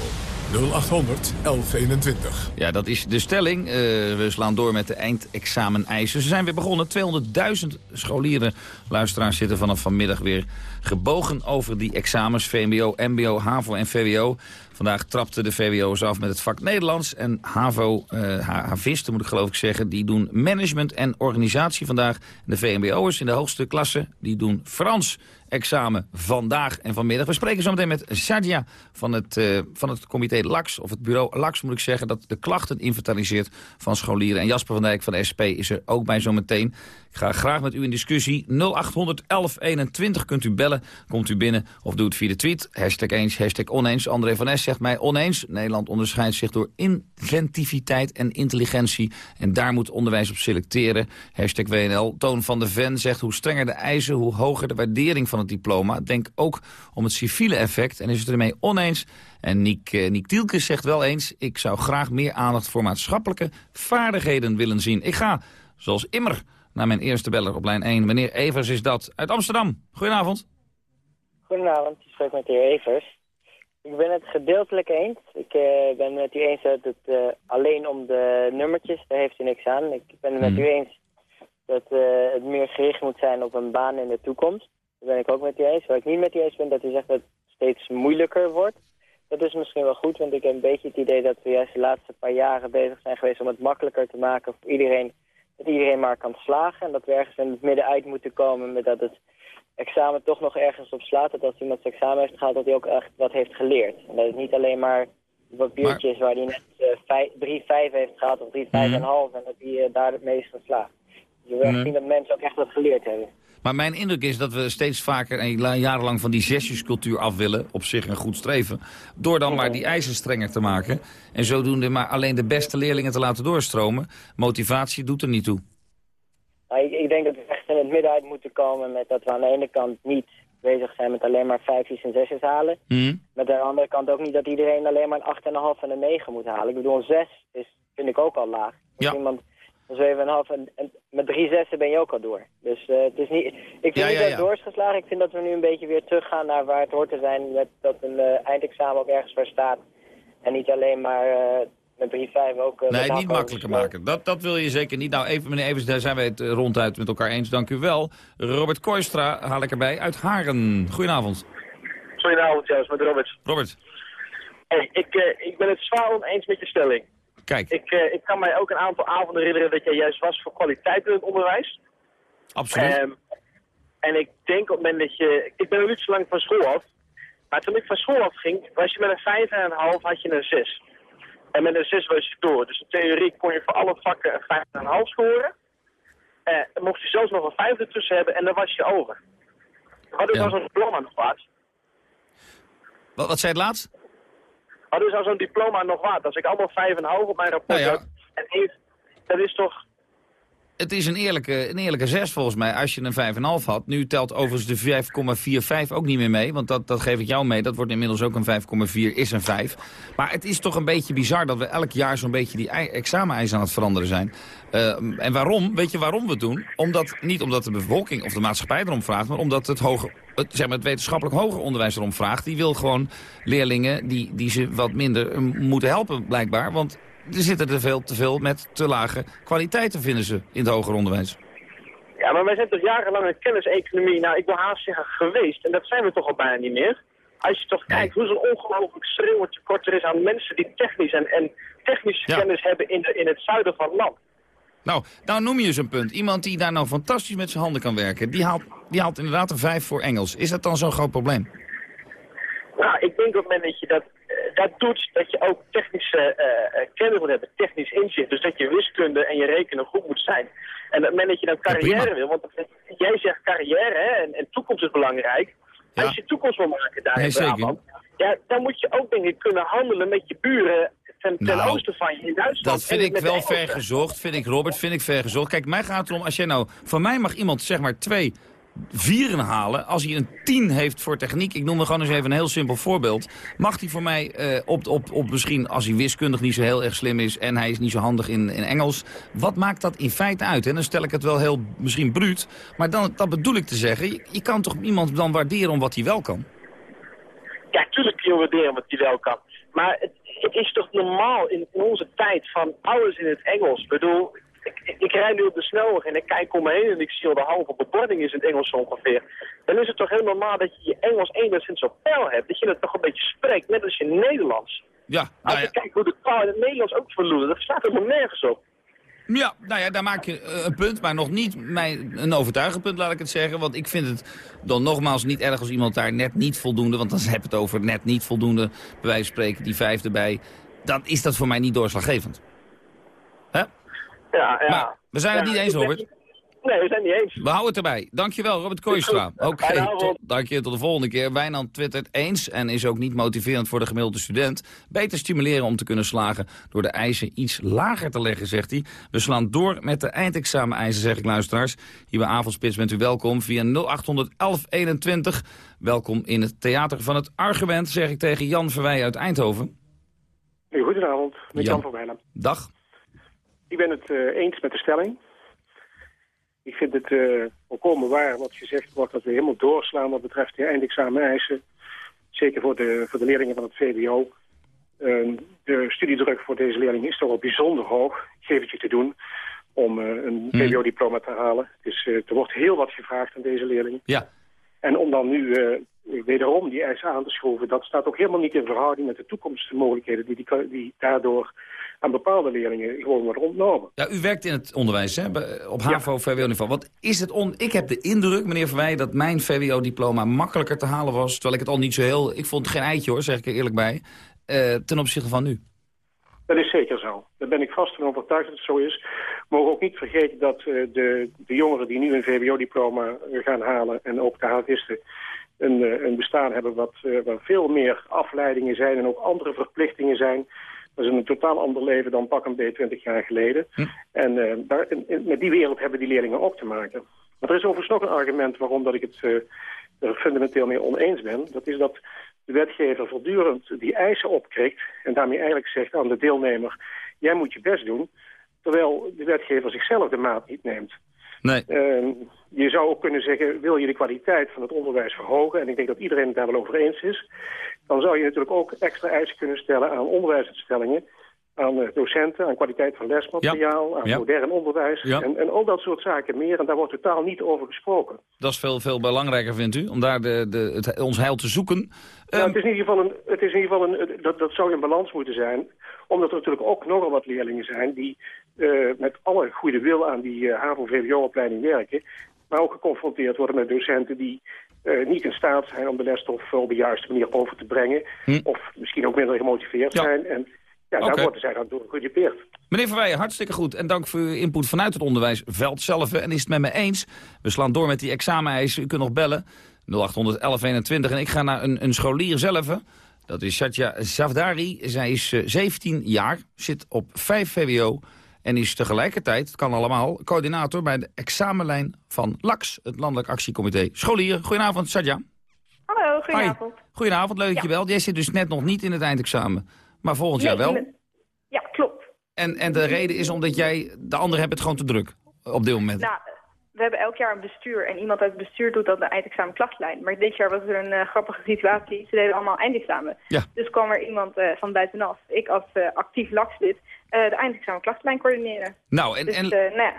0800 1121. Ja, dat is de stelling. Uh, we slaan door met de eindexamen-eisen. Ze zijn weer begonnen. 200.000 scholieren, luisteraars, zitten vanaf vanmiddag weer gebogen over die examens. VMBO, MBO, HAVO en VWO. Vandaag trapte de VWO's af met het vak Nederlands. En HAVO, uh, havisten moet ik geloof ik zeggen, die doen management en organisatie vandaag. De VMBO'ers in de hoogste klasse, die doen Frans examen vandaag en vanmiddag. We spreken zo meteen met Sadia van het, uh, van het comité LAX, of het bureau LAX moet ik zeggen, dat de klachten inventariseert van scholieren. En Jasper van Dijk van de SP is er ook bij zo meteen. Ik ga graag met u in discussie. 0800 1121 kunt u bellen, komt u binnen of doe het via de tweet. Hashtag eens, hashtag oneens. André van S zegt mij oneens. Nederland onderscheidt zich door inventiviteit en intelligentie. En daar moet onderwijs op selecteren. Hashtag WNL. Toon van de Ven zegt hoe strenger de eisen, hoe hoger de waardering van het diploma. Denk ook om het civiele effect en is het ermee oneens. En Niek, uh, Niek Tielke zegt wel eens... ik zou graag meer aandacht voor maatschappelijke vaardigheden willen zien. Ik ga, zoals immer, naar mijn eerste beller op lijn 1. Meneer Evers is dat, uit Amsterdam. Goedenavond. Goedenavond, ik spreek met de heer Evers. Ik ben het gedeeltelijk eens. Ik uh, ben het u eens dat het uh, alleen om de nummertjes, daar heeft u niks aan. Ik ben het met u eens dat uh, het meer gericht moet zijn op een baan in de toekomst. Daar ben ik ook met u eens. Waar ik niet met u eens ben, dat u zegt dat het steeds moeilijker wordt. Dat is misschien wel goed, want ik heb een beetje het idee dat we juist de laatste paar jaren bezig zijn geweest om het makkelijker te maken voor iedereen, dat iedereen maar kan slagen. En dat we ergens in het midden uit moeten komen met dat het examen toch nog ergens op slaat. Dat als iemand zijn examen heeft gehaald, dat hij ook echt wat heeft geleerd. En dat het niet alleen maar papiertjes waar hij net uh, 3-5 heeft gehad of 3-5,5 mm. en dat hij uh, daar het meest geslaagd. Dus je wil echt zien dat mensen ook echt wat geleerd hebben. Maar mijn indruk is dat we steeds vaker en la- jarenlang van die zesjescultuur af willen. Op zich een goed streven. Door dan maar die eisen strenger te maken. En zodoende maar alleen de beste leerlingen te laten doorstromen. Motivatie doet er niet toe. Nou, ik, ik denk dat we echt in het midden uit moeten komen met dat we aan de ene kant niet bezig zijn met alleen maar vijfjes en zesjes halen. Mhm. Met aan de andere kant ook niet dat iedereen alleen maar een 8,5 en een 9 moet halen. Ik bedoel, een 6 is, vind ik ook al laag. Als Ja. iemand een 7,5 en, en met drie zessen ben je ook al door. Dus eh, het is niet, ik vind Ja, niet ja, dat ja. is geslagen. Ik vind dat we nu een beetje weer teruggaan naar waar het hoort te zijn. Met dat een eh, eindexamen ook ergens voor staat. En niet alleen maar eh, met 3, 5 ook... eh, Nee, niet makkelijker maken. Dat, dat wil je zeker niet. Nou, even meneer Evers, daar zijn wij het ronduit met elkaar eens. Dank u wel. Robert Koistra haal ik erbij uit Haren. Goedenavond. Goedenavond, Joost, met Robert. Robert. Hey, ik, eh, ik ben het zwaar oneens met je stelling. Kijk. Ik, eh, ik kan mij ook een aantal avonden herinneren dat jij juist was voor kwaliteit in het onderwijs. Absoluut. Ehm, en ik denk op het moment dat je... Ik ben nog niet zo lang van school af. Maar toen ik van school af ging, was je met een vijf en een half had je een zes. En met een zes was je door. Dus in theorie kon je voor alle vakken een vijf en een half scoren. Dan mocht je zelfs nog een vijf ertussen hebben en dan was je over. Had ik Ja. wel zo'n plan aan de plaats. Wat, wat zei het laatst? Wat is nou zo'n diploma nog waard? Als ik allemaal 5,5 op mijn rapport Nou ja. heb, en één, dat is toch... Het is een eerlijke, een eerlijke 6 volgens mij, als je een 5,5 had. Nu telt overigens de 5,45 ook niet meer mee, want dat, dat geef ik jou mee. Dat wordt inmiddels ook een 5,4, is een 5. Maar het is toch een beetje bizar dat we elk jaar zo'n beetje die ei- exameneisen aan het veranderen zijn. Eh, en waarom? Weet je waarom we het doen? Omdat, niet omdat de bevolking of de maatschappij erom vraagt, maar omdat het, hoger, het, zeg maar het wetenschappelijk hoger onderwijs erom vraagt. Die wil gewoon leerlingen die, die ze wat minder eh, moeten helpen blijkbaar. Want er zitten er veel te veel met te lage kwaliteiten, vinden ze, in het hoger onderwijs. Ja, maar wij zijn toch jarenlang een kenniseconomie, nou ik wil haast zeggen geweest, en dat zijn we toch al bijna niet meer. Als je toch kijkt hoe zo'n ongelooflijk schreeuwend tekort er is aan mensen die technisch en, en technische kennis hebben in, de, in het zuiden van het land. Nou, nou noem je eens een punt. Iemand die daar nou fantastisch met zijn handen kan werken, die haalt, die haalt inderdaad een 5 voor Engels. Is dat dan zo'n groot probleem? Nou, ik denk op het moment dat je dat, dat doet, dat je ook technische eh, kennis moet hebben, technisch inzicht. Dus dat je wiskunde en je rekenen goed moet zijn. En op het moment dat je dan carrière wil, want jij zegt carrière hè, en, en toekomst is belangrijk. Als je toekomst wil maken daar Nee, in zeker. Brabant, ja, dan moet je ook denk ik kunnen handelen met je buren ten, ten Nou, oosten van je in Duitsland. Dat vind ik wel ver gezocht, vind ik Robert, vind ik ver gezocht. Kijk, mij gaat het erom, als jij nou, van mij mag iemand zeg maar twee vieren halen. Als hij een 10 heeft voor techniek, ik noem er gewoon eens even een heel simpel voorbeeld. Mag hij voor mij eh, op, op, op misschien, als hij wiskundig niet zo heel erg slim is en hij is niet zo handig in, in Engels. Wat maakt dat in feite uit? En dan stel ik het wel heel misschien bruut, maar dan, dat bedoel ik te zeggen. Je, kan toch iemand dan waarderen om wat hij wel kan? Ja, tuurlijk kun je waarderen wat hij wel kan. Maar het, het is toch normaal in, in onze tijd van alles in het Engels. Ik bedoel, ik, ik, rijd nu op de snelweg en ik kijk om me heen en ik zie al de halve bebording is in het Engels zo ongeveer. Dan is het toch heel normaal dat je je Engels enigszins op peil hebt. Dat je het toch een beetje spreekt, net als je Nederlands. Ja, Als nou je ja, kijkt hoe de taal in het Nederlands ook verloedert, dat staat helemaal nergens op. Ja, nou ja, daar maak je eh, een punt, maar nog niet mijn, een overtuigend punt, laat ik het zeggen. Want ik vind het dan nogmaals niet erg als iemand daar net niet voldoende... want dan heb het over net niet voldoende, bij wijze van spreken, die vijf erbij. Dan is dat voor mij niet doorslaggevend. Ja, ja. Maar we zijn het niet eens, Robert. Nee, we zijn niet eens. We houden het erbij. Dankjewel, Robert Kooistra. Oké, avond. tot, dank je, tot de volgende keer. Wijnand twittert eens en is ook niet motiverend voor de gemiddelde student. Beter stimuleren om te kunnen slagen door de eisen iets lager te leggen, zegt hij. We slaan door met de eindexamen-eisen, zeg ik luisteraars. Hier bij Avondspits bent u welkom via 0800 1121. Welkom in het Theater van het Argument, zeg ik tegen Jan Verwij uit Eindhoven. Goedenavond, met Jan. Jan van. Dag. Ik ben het eh, eens met de stelling. Ik vind het eh, volkomen waar wat gezegd wordt dat we helemaal doorslaan wat betreft de eindexamen-eisen. Zeker voor de, voor de leerlingen van het VWO. Eh, de studiedruk voor deze leerlingen is toch wel bijzonder hoog. Ik geef het je te doen om eh, een VWO-diploma te halen. Dus er wordt heel wat gevraagd aan deze leerlingen. Ja. En om dan nu wederom die eisen aan te schroeven... dat staat ook helemaal niet in verhouding met de toekomstmogelijkheden... die, die, die daardoor aan bepaalde leerlingen gewoon worden ontnomen. Ja, u werkt in het onderwijs, hè, op HAVO, VWO-niveau. Wat is het on... Ik heb de indruk, meneer Verwij, dat mijn VWO-diploma makkelijker te halen was. Terwijl ik het al niet zo heel... Ik vond het geen eitje, hoor, zeg ik er eerlijk bij. eh, ten opzichte van nu. Dat is zeker zo. Daar ben ik vast van overtuigd dat het zo is. We mogen ook niet vergeten dat eh, de, de jongeren die nu een VWO-diploma eh, gaan halen... en ook de havisten een, een bestaan hebben wat, waar veel meer afleidingen zijn... en ook andere verplichtingen zijn... Dat is een totaal ander leven dan pak een B 20 jaar geleden. En eh, daar, in- in- met die wereld hebben die leerlingen ook te maken. Maar er is overigens nog een argument waarom dat ik het eh, er fundamenteel mee oneens ben. Dat is dat de wetgever voortdurend die eisen opkrikt... en daarmee eigenlijk zegt aan de deelnemer... jij moet je best doen, terwijl de wetgever zichzelf de maat niet neemt. Nee. Ehm, je zou ook kunnen zeggen, wil je de kwaliteit van het onderwijs verhogen... en ik denk dat iedereen het daar wel over eens is... dan zou je natuurlijk ook extra eisen kunnen stellen aan onderwijsinstellingen... aan eh, docenten, aan kwaliteit van lesmateriaal, aan Ja. modern onderwijs... Ja. En, en al dat soort zaken meer. En daar wordt totaal niet over gesproken. Dat is veel, veel belangrijker, vindt u, om daar de, de, het, ons heil te zoeken. Nou, het is in ieder geval een, het is in ieder geval een, dat, dat zou in balans moeten zijn. Omdat er natuurlijk ook nogal wat leerlingen zijn die met alle goede wil aan die eh, HAVO-VWO-opleiding werken. Maar ook geconfronteerd worden met docenten die eh, niet in staat zijn om de lesstof op de juiste manier over te brengen. Of misschien ook minder gemotiveerd zijn. En ja, daar worden zij dan door gedupeerd. Meneer Verweijen, hartstikke goed. En dank voor uw input vanuit het onderwijsveld zelf. En is het met me eens? We slaan door met die exameneisen. U kunt nog bellen. 081121. En ik ga naar een, een scholier zelf. Dat is Satya Savdari. Zij is eh, 17 jaar, zit op 5 VWO... en is tegelijkertijd, het kan allemaal, coördinator... bij de examenlijn van LAX, het Landelijk Actiecomité Scholieren. Goedenavond, Satya. Hallo, goedenavond. Goedenavond, leuk dat je belt. Jij zit dus net nog niet in het eindexamen, maar volgend jaar wel. Ja, klopt. En, en de reden is omdat jij, de anderen hebben het gewoon te druk op dit moment. Nou, we hebben elk jaar een bestuur en iemand uit het bestuur doet dan de eindexamen klachtlijn. Maar dit jaar was er een eh, grappige situatie. Ze deden allemaal eindexamen. Ja. Dus kwam er iemand eh, van buitenaf, ik als eh, actief lakslid, eh de eindexamen klachtlijn coördineren. Nou, en, Dus, en nou ja,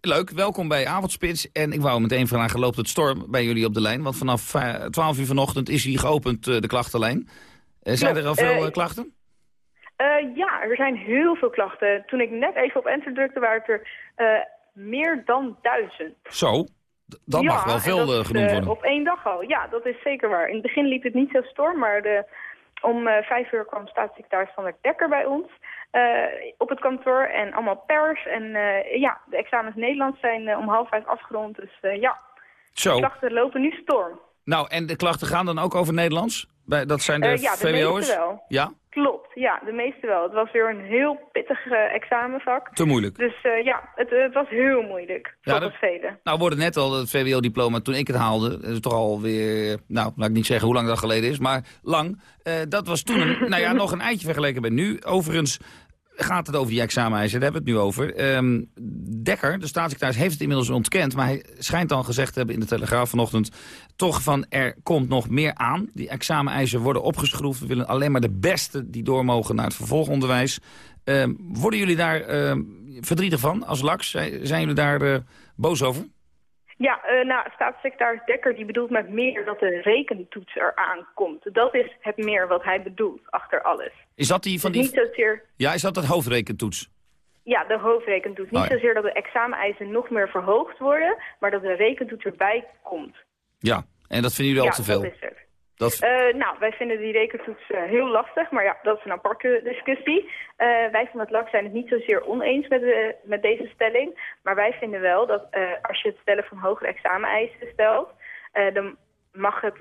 leuk, welkom bij Avondspits. En ik wou meteen vragen, loopt het storm bij jullie op de lijn? Want vanaf eh, 12 uur vanochtend is hier geopend, de klachtenlijn. Zijn er al veel klachten? Ja, er zijn heel veel klachten. Toen ik net even op enter drukte, waren er meer dan duizend. Zo, dat Ja, mag wel veel dat eh, is, genoemd eh, worden. op één dag al, ja, dat is zeker waar. In het begin liep het niet zo storm, maar de, om eh, vijf uur kwam staatssecretaris Van der Dekker bij ons eh, op het kantoor. En allemaal pers. En eh, ja, de examens Nederlands zijn eh, om half vijf afgerond. Dus eh, ja, Zo, de klachten lopen nu storm. nou en de klachten gaan dan ook over Nederlands? Bij, dat zijn de Eh, ja, de VWO'ers? meeste wel. Ja, Klopt, ja, de meeste wel. Het was weer een heel pittig eh, examenvak. te moeilijk. Dus eh, ja, het, het was heel moeilijk. Ja, het velen. Nou, we hoorden net al het VWO-diploma toen ik het haalde. Dat is toch alweer, nou, laat ik niet zeggen hoe lang dat geleden is, maar lang. Dat was toen, een, nou ja, nog een eitje vergeleken bij nu. Overigens gaat het over die exameneisen, daar hebben we het nu over. Ehm, Dekker, de staatssecretaris, heeft het inmiddels ontkend... maar hij schijnt dan gezegd te hebben in de Telegraaf vanochtend... toch van, er komt nog meer aan. Die exameneisen worden opgeschroefd. We willen alleen maar de beste die door mogen naar het vervolgonderwijs. Ehm, worden jullie daar ehm, verdrietig van als LAX? Zijn, jullie daar eh, boos over? Ja, eh, nou, staatssecretaris Dekker die bedoelt met meer dat de rekentoets eraan komt. Dat is het meer wat hij bedoelt achter alles. Is dat die van Dus die... niet zozeer, Ja, is dat het hoofdrekentoets? ja, de hoofdrekentoets. Niet Oh ja. zozeer dat de exameneisen nog meer verhoogd worden, maar dat de rekentoets erbij komt. Ja, en dat vinden jullie ja, al te veel? dat is het. Dat... Eh, nou, wij vinden die rekentoets eh, heel lastig, maar ja, dat is een aparte discussie. Eh, wij van het LAK zijn het niet zozeer oneens met, de, met deze stelling. Maar wij vinden wel dat als je het stellen van hogere exameneisen stelt, dan mag het...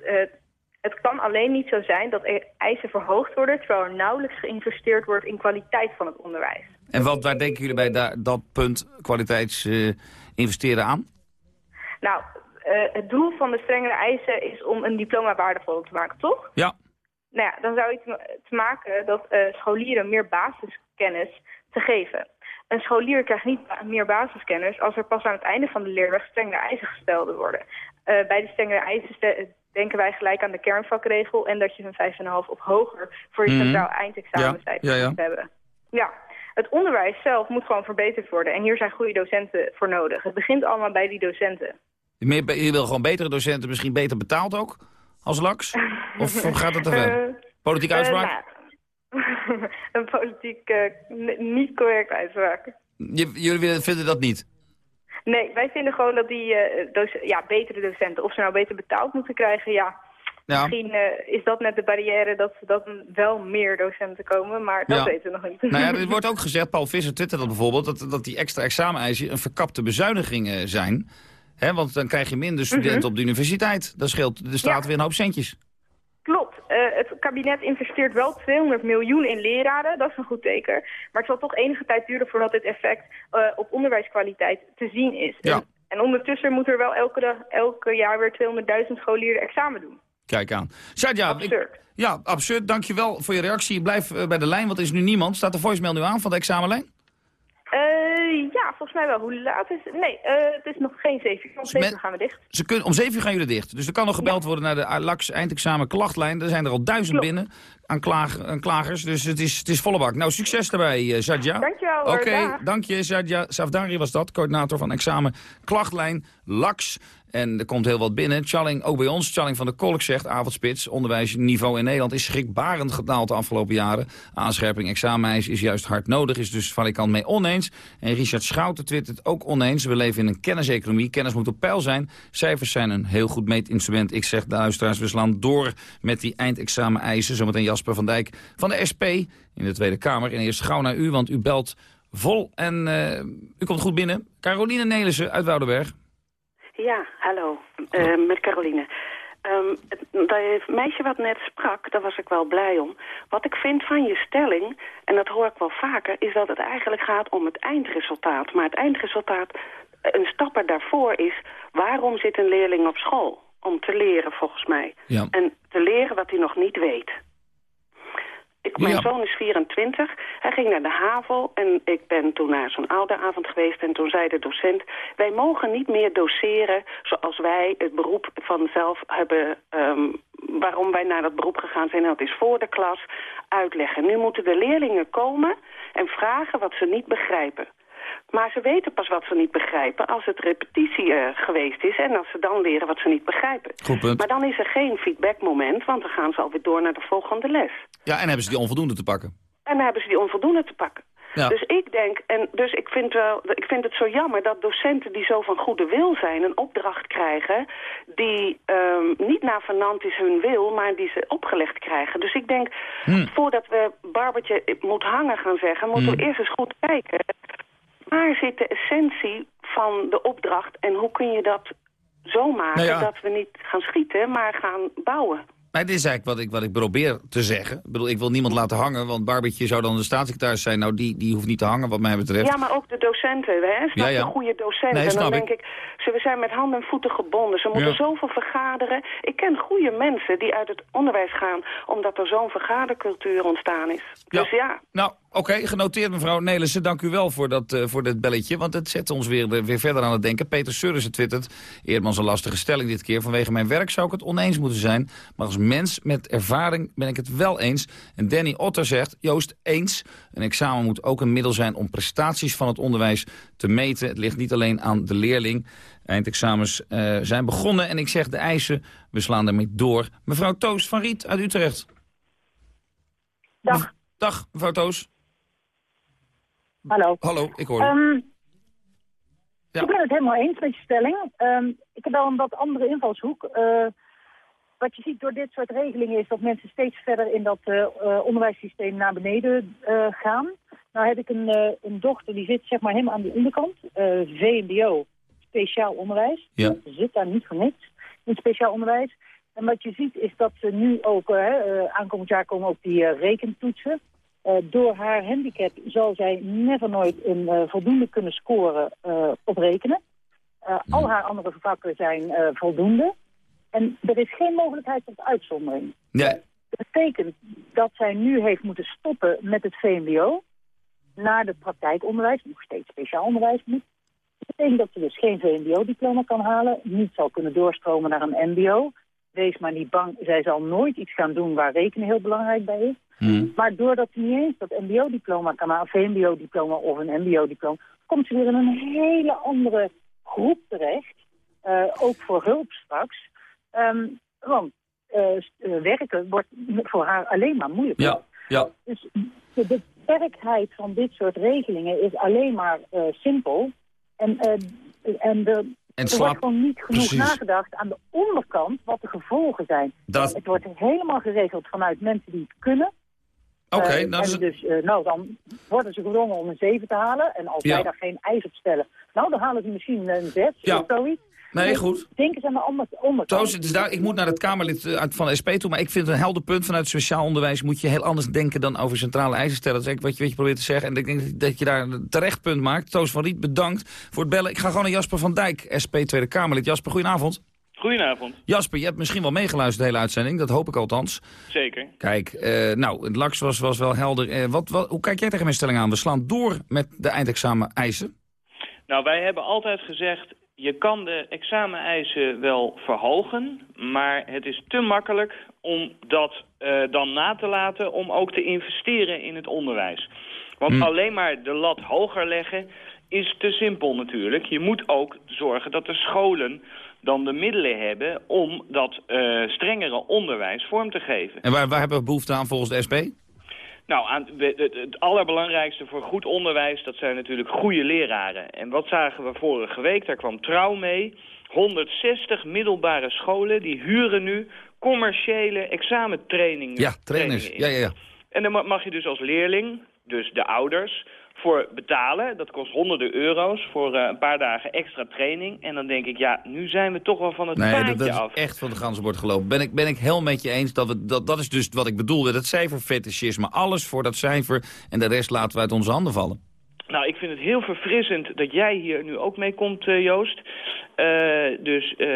het kan alleen niet zo zijn dat er eisen verhoogd worden... terwijl er nauwelijks geïnvesteerd wordt in kwaliteit van het onderwijs. En wat, waar denken jullie bij da- dat punt kwaliteits eh, investeren aan? Nou, het doel van de strengere eisen is om een diploma waardevol te maken, toch? Ja. Nou ja, dan zou je te, maken dat eh, scholieren meer basiskennis te geven. Een scholier krijgt niet meer basiskennis als er pas aan het einde van de leerweg strengere eisen gesteld worden. Eh, bij de strengere eisen denken wij gelijk aan de kernvakregel en dat je een 5,5 of hoger voor je Mhm. centraal eindexamencijfer Ja, ja, ja. moet hebben. Ja, het onderwijs zelf moet gewoon verbeterd worden en hier zijn goede docenten voor nodig. Het begint allemaal bij die docenten. Je wil gewoon betere docenten, misschien beter betaald ook, als LAX? Of gaat het te ver? Eh, Politieke eh, uitspraak? nou, een politiek eh, niet correct uitspraak. Jullie vinden dat niet? Nee, wij vinden gewoon dat die doce- ja, betere docenten, of ze nou beter betaald moeten krijgen, ja. Ja. Misschien is dat net de barrière dat, dat er wel meer docenten komen, maar dat Ja. weten we nog niet. Nou ja, er wordt ook gezegd, Paul Visser twittert dat bijvoorbeeld... dat, dat die extra exameneisen een verkapte bezuinigingen zijn. Hè, want dan krijg je minder studenten Mhm. op de universiteit. Dan scheelt de staat Ja. weer een hoop centjes. Klopt. Eh, het kabinet investeert wel 200 miljoen in leraren. Dat is een goed teken. Maar het zal toch enige tijd duren voordat dit effect eh, op onderwijskwaliteit te zien is. Ja. En, en ondertussen moet er wel elke, dag, elke jaar weer 200.000 scholieren examen doen. Kijk aan. Ik- ja, absurd. Dankjewel voor je reactie. Blijf eh, bij de lijn, want er is nu niemand. Staat de voicemail nu aan van de examenlijn? Eh, ja, volgens mij wel. Hoe laat is het? Nee, eh, het is nog geen 7 uur. Om 7 uur gaan we dicht. Ze kunnen, om 7 uur gaan jullie dicht. Dus er kan nog gebeld worden naar de LAX eindexamen klachtlijn. Er zijn er al duizend binnen aan, klaag, aan klagers. Dus het is, het is volle bak. Nou, succes daarbij, eh, Sadja. Dankjewel. Oké, dank je, Sadja. Safdari was dat, coördinator van examen klachtlijn LAX. En er komt heel wat binnen. Challing, ook bij ons. Challing van de Kolk zegt, avondspits. Onderwijsniveau in Nederland is schrikbarend gedaald de afgelopen jaren. Aanscherping exameneis is juist hard nodig. Is dus valikant mee oneens. En Richard Schouten twittert ook oneens. We leven in een kenniseconomie. Kennis moet op peil zijn. Cijfers zijn een heel goed meetinstrument. Ik zeg de luisteraars, we slaan door met die eindexamen-eisen. Zometeen Jasper van Dijk van de SP in de Tweede Kamer. En eerst gauw naar u, want u belt vol en eh, u komt goed binnen. Caroline Nelissen uit Woudenberg. Ja, hallo. Eh, met Caroline. Ehm, het, dat meisje wat net sprak, daar was ik wel blij om. Wat ik vind van je stelling, en dat hoor ik wel vaker... is dat het eigenlijk gaat om het eindresultaat. Maar het eindresultaat, een stapper daarvoor is... waarom zit een leerling op school? Om te leren, volgens mij. Ja. En te leren wat hij nog niet weet. Ik, mijn Ja. zoon is 24. Hij ging naar de HAVO en ik ben toen naar zo'n ouderavond geweest. En toen zei de docent, wij mogen niet meer doseren zoals wij het beroep vanzelf hebben... ehm, waarom wij naar dat beroep gegaan zijn. En dat is voor de klas uitleggen. Nu moeten de leerlingen komen en vragen wat ze niet begrijpen. Maar ze weten pas wat ze niet begrijpen als het repetitie eh, geweest is... en als ze dan leren wat ze niet begrijpen. Goed punt. Maar dan is er geen feedbackmoment, want dan gaan ze alweer door naar de volgende les. Ja, en hebben ze die onvoldoende te pakken. En dan hebben ze die onvoldoende te pakken. Ja. Dus ik denk, en dus ik vind, wel, ik vind het zo jammer dat docenten die zo van goede wil zijn... een opdracht krijgen die ehm, niet navenant is hun wil, maar die ze opgelegd krijgen. Dus ik denk, voordat we Barbertje moet hangen gaan zeggen... moeten we eerst eens goed kijken... waar zit de essentie van de opdracht en hoe kun je dat zo maken... Nou ja. dat we niet gaan schieten, maar gaan bouwen? Maar dit is eigenlijk wat ik, wat ik probeer te zeggen. Ik bedoel, ik wil niemand laten hangen, want Barbetje zou dan de staatssecretaris zijn. Nou, die, die hoeft niet te hangen, wat mij betreft. Ja, maar ook de docenten, hè? Snap Ja, ja. goede docenten. Nee, en dan denk ik, ze, we zijn met handen en voeten gebonden. Ze moeten Ja. zoveel vergaderen. Ik ken goede mensen die uit het onderwijs gaan... omdat er zo'n vergadercultuur ontstaan is. Dus ja, Nou, oké, genoteerd mevrouw Nelissen. Dank u wel voor dat, eh, voor dit belletje, want het zet ons weer, weer verder aan het denken. Peter Surrissen twittert, Eerdmans een lastige stelling dit keer. Vanwege mijn werk zou ik het oneens moeten zijn. Maar als mens met ervaring ben ik het wel eens. En Danny Otter zegt, Joost, eens. Een examen moet ook een middel zijn om prestaties van het onderwijs te meten. Het ligt niet alleen aan de leerling. Eindexamens eh, zijn begonnen en ik zeg de eisen, we slaan ermee door. Mevrouw Toos van Riet uit Utrecht. Dag. Dag, mevrouw Toos. Hallo. Hallo, ik hoor. Ehm, Ja. Ik ben het helemaal eens met je stelling. Ehm, ik heb wel een wat andere invalshoek. Eh, wat je ziet door dit soort regelingen is dat mensen steeds verder in dat eh, eh, onderwijssysteem naar beneden gaan. Nou heb ik een, een dochter die zit zeg maar helemaal aan de onderkant. VMBO, speciaal onderwijs. Ja. Ze zit daar niet voor niks in speciaal onderwijs. En wat je ziet is dat ze nu ook, eh, aankomend jaar komen ook die rekentoetsen. Eh, door haar handicap zal zij never nooit een eh, voldoende kunnen scoren eh, op rekenen. Eh, Al haar andere vakken zijn voldoende. En er is geen mogelijkheid tot uitzondering. Dat betekent dat zij nu heeft moeten stoppen met het VMBO... naar het praktijkonderwijs, nog steeds speciaal onderwijs moet. Dat betekent dat ze dus geen VMBO-diploma kan halen... niet zal kunnen doorstromen naar een MBO. Wees maar niet bang, zij zal nooit iets gaan doen waar rekenen heel belangrijk bij is. Maar doordat ze niet eens dat mbo-diploma kan halen, VMBO-diploma of een mbo-diploma, komt ze weer in een hele andere groep terecht. Eh, ook voor hulp straks. Ehm, want eh, eh, werken wordt voor haar alleen maar moeilijker. ja, ja. Dus de beperktheid van dit soort regelingen is alleen maar simpel. En, en de, En er slaap- wordt gewoon niet genoeg Precies. nagedacht aan de onderkant wat de gevolgen zijn. Dat- Het wordt helemaal geregeld vanuit mensen die het kunnen. Oké, nou, en dus, eh, nou, dan worden ze gedwongen om een 7 te halen. En als Ja. wij daar geen eis op stellen, nou, dan halen ze misschien een 6 Ja. of zoiets. Nee, goed. Denk eens aan de ander- onderkant. Toos, het is daar, ik moet naar het Kamerlid eh, uit- van de SP toe, maar ik vind het een helder punt. Vanuit speciaal onderwijs moet je heel anders denken dan over centrale eisen stellen. Dat is eigenlijk wat je, wat je probeert te zeggen. En ik denk dat je daar een terecht punt maakt. Toos van Riet, bedankt voor het bellen. Ik ga gewoon naar Jasper van Dijk, SP Tweede Kamerlid. Jasper, goedenavond. Goedenavond, Jasper, je hebt misschien wel meegeluisterd de hele uitzending. Dat hoop ik althans. zeker. Kijk, eh, nou, het laks was, was wel helder. Eh, wat, wat, hoe kijk jij tegen mijn stelling aan? We slaan door met de eindexamen eisen. Nou, wij hebben altijd gezegd, je kan de exameneisen wel verhogen, maar het is te makkelijk om dat eh, dan na te laten om ook te investeren in het onderwijs. Want alleen maar de lat hoger leggen is te simpel natuurlijk. Je moet ook zorgen dat de scholen dan de middelen hebben om dat eh, strengere onderwijs vorm te geven. En waar, waar hebben we behoefte aan volgens de SP? Nou, aan, het, het allerbelangrijkste voor goed onderwijs, dat zijn natuurlijk goede leraren. En wat zagen we vorige week? Daar kwam Trouw mee. 160 middelbare scholen, die huren nu commerciële examentrainingen. Ja, trainers. trainingen. Ja, ja, ja. En dan ma- mag je dus als leerling, dus de ouders, voor betalen. Dat kost honderden euro's voor eh, een paar dagen extra training. En dan denk ik, ja, nu zijn we toch wel van het Nee, paadje dat, dat is af. echt van de ganzenbord gelopen. Ben ik, ben ik heel met je eens. Dat, we, dat, dat is dus wat ik bedoelde. Dat cijferfetischisme. Alles voor dat cijfer. En de rest laten we uit onze handen vallen. Nou, ik vind het heel verfrissend dat jij hier nu ook mee komt, eh, Joost. Eh, dus eh,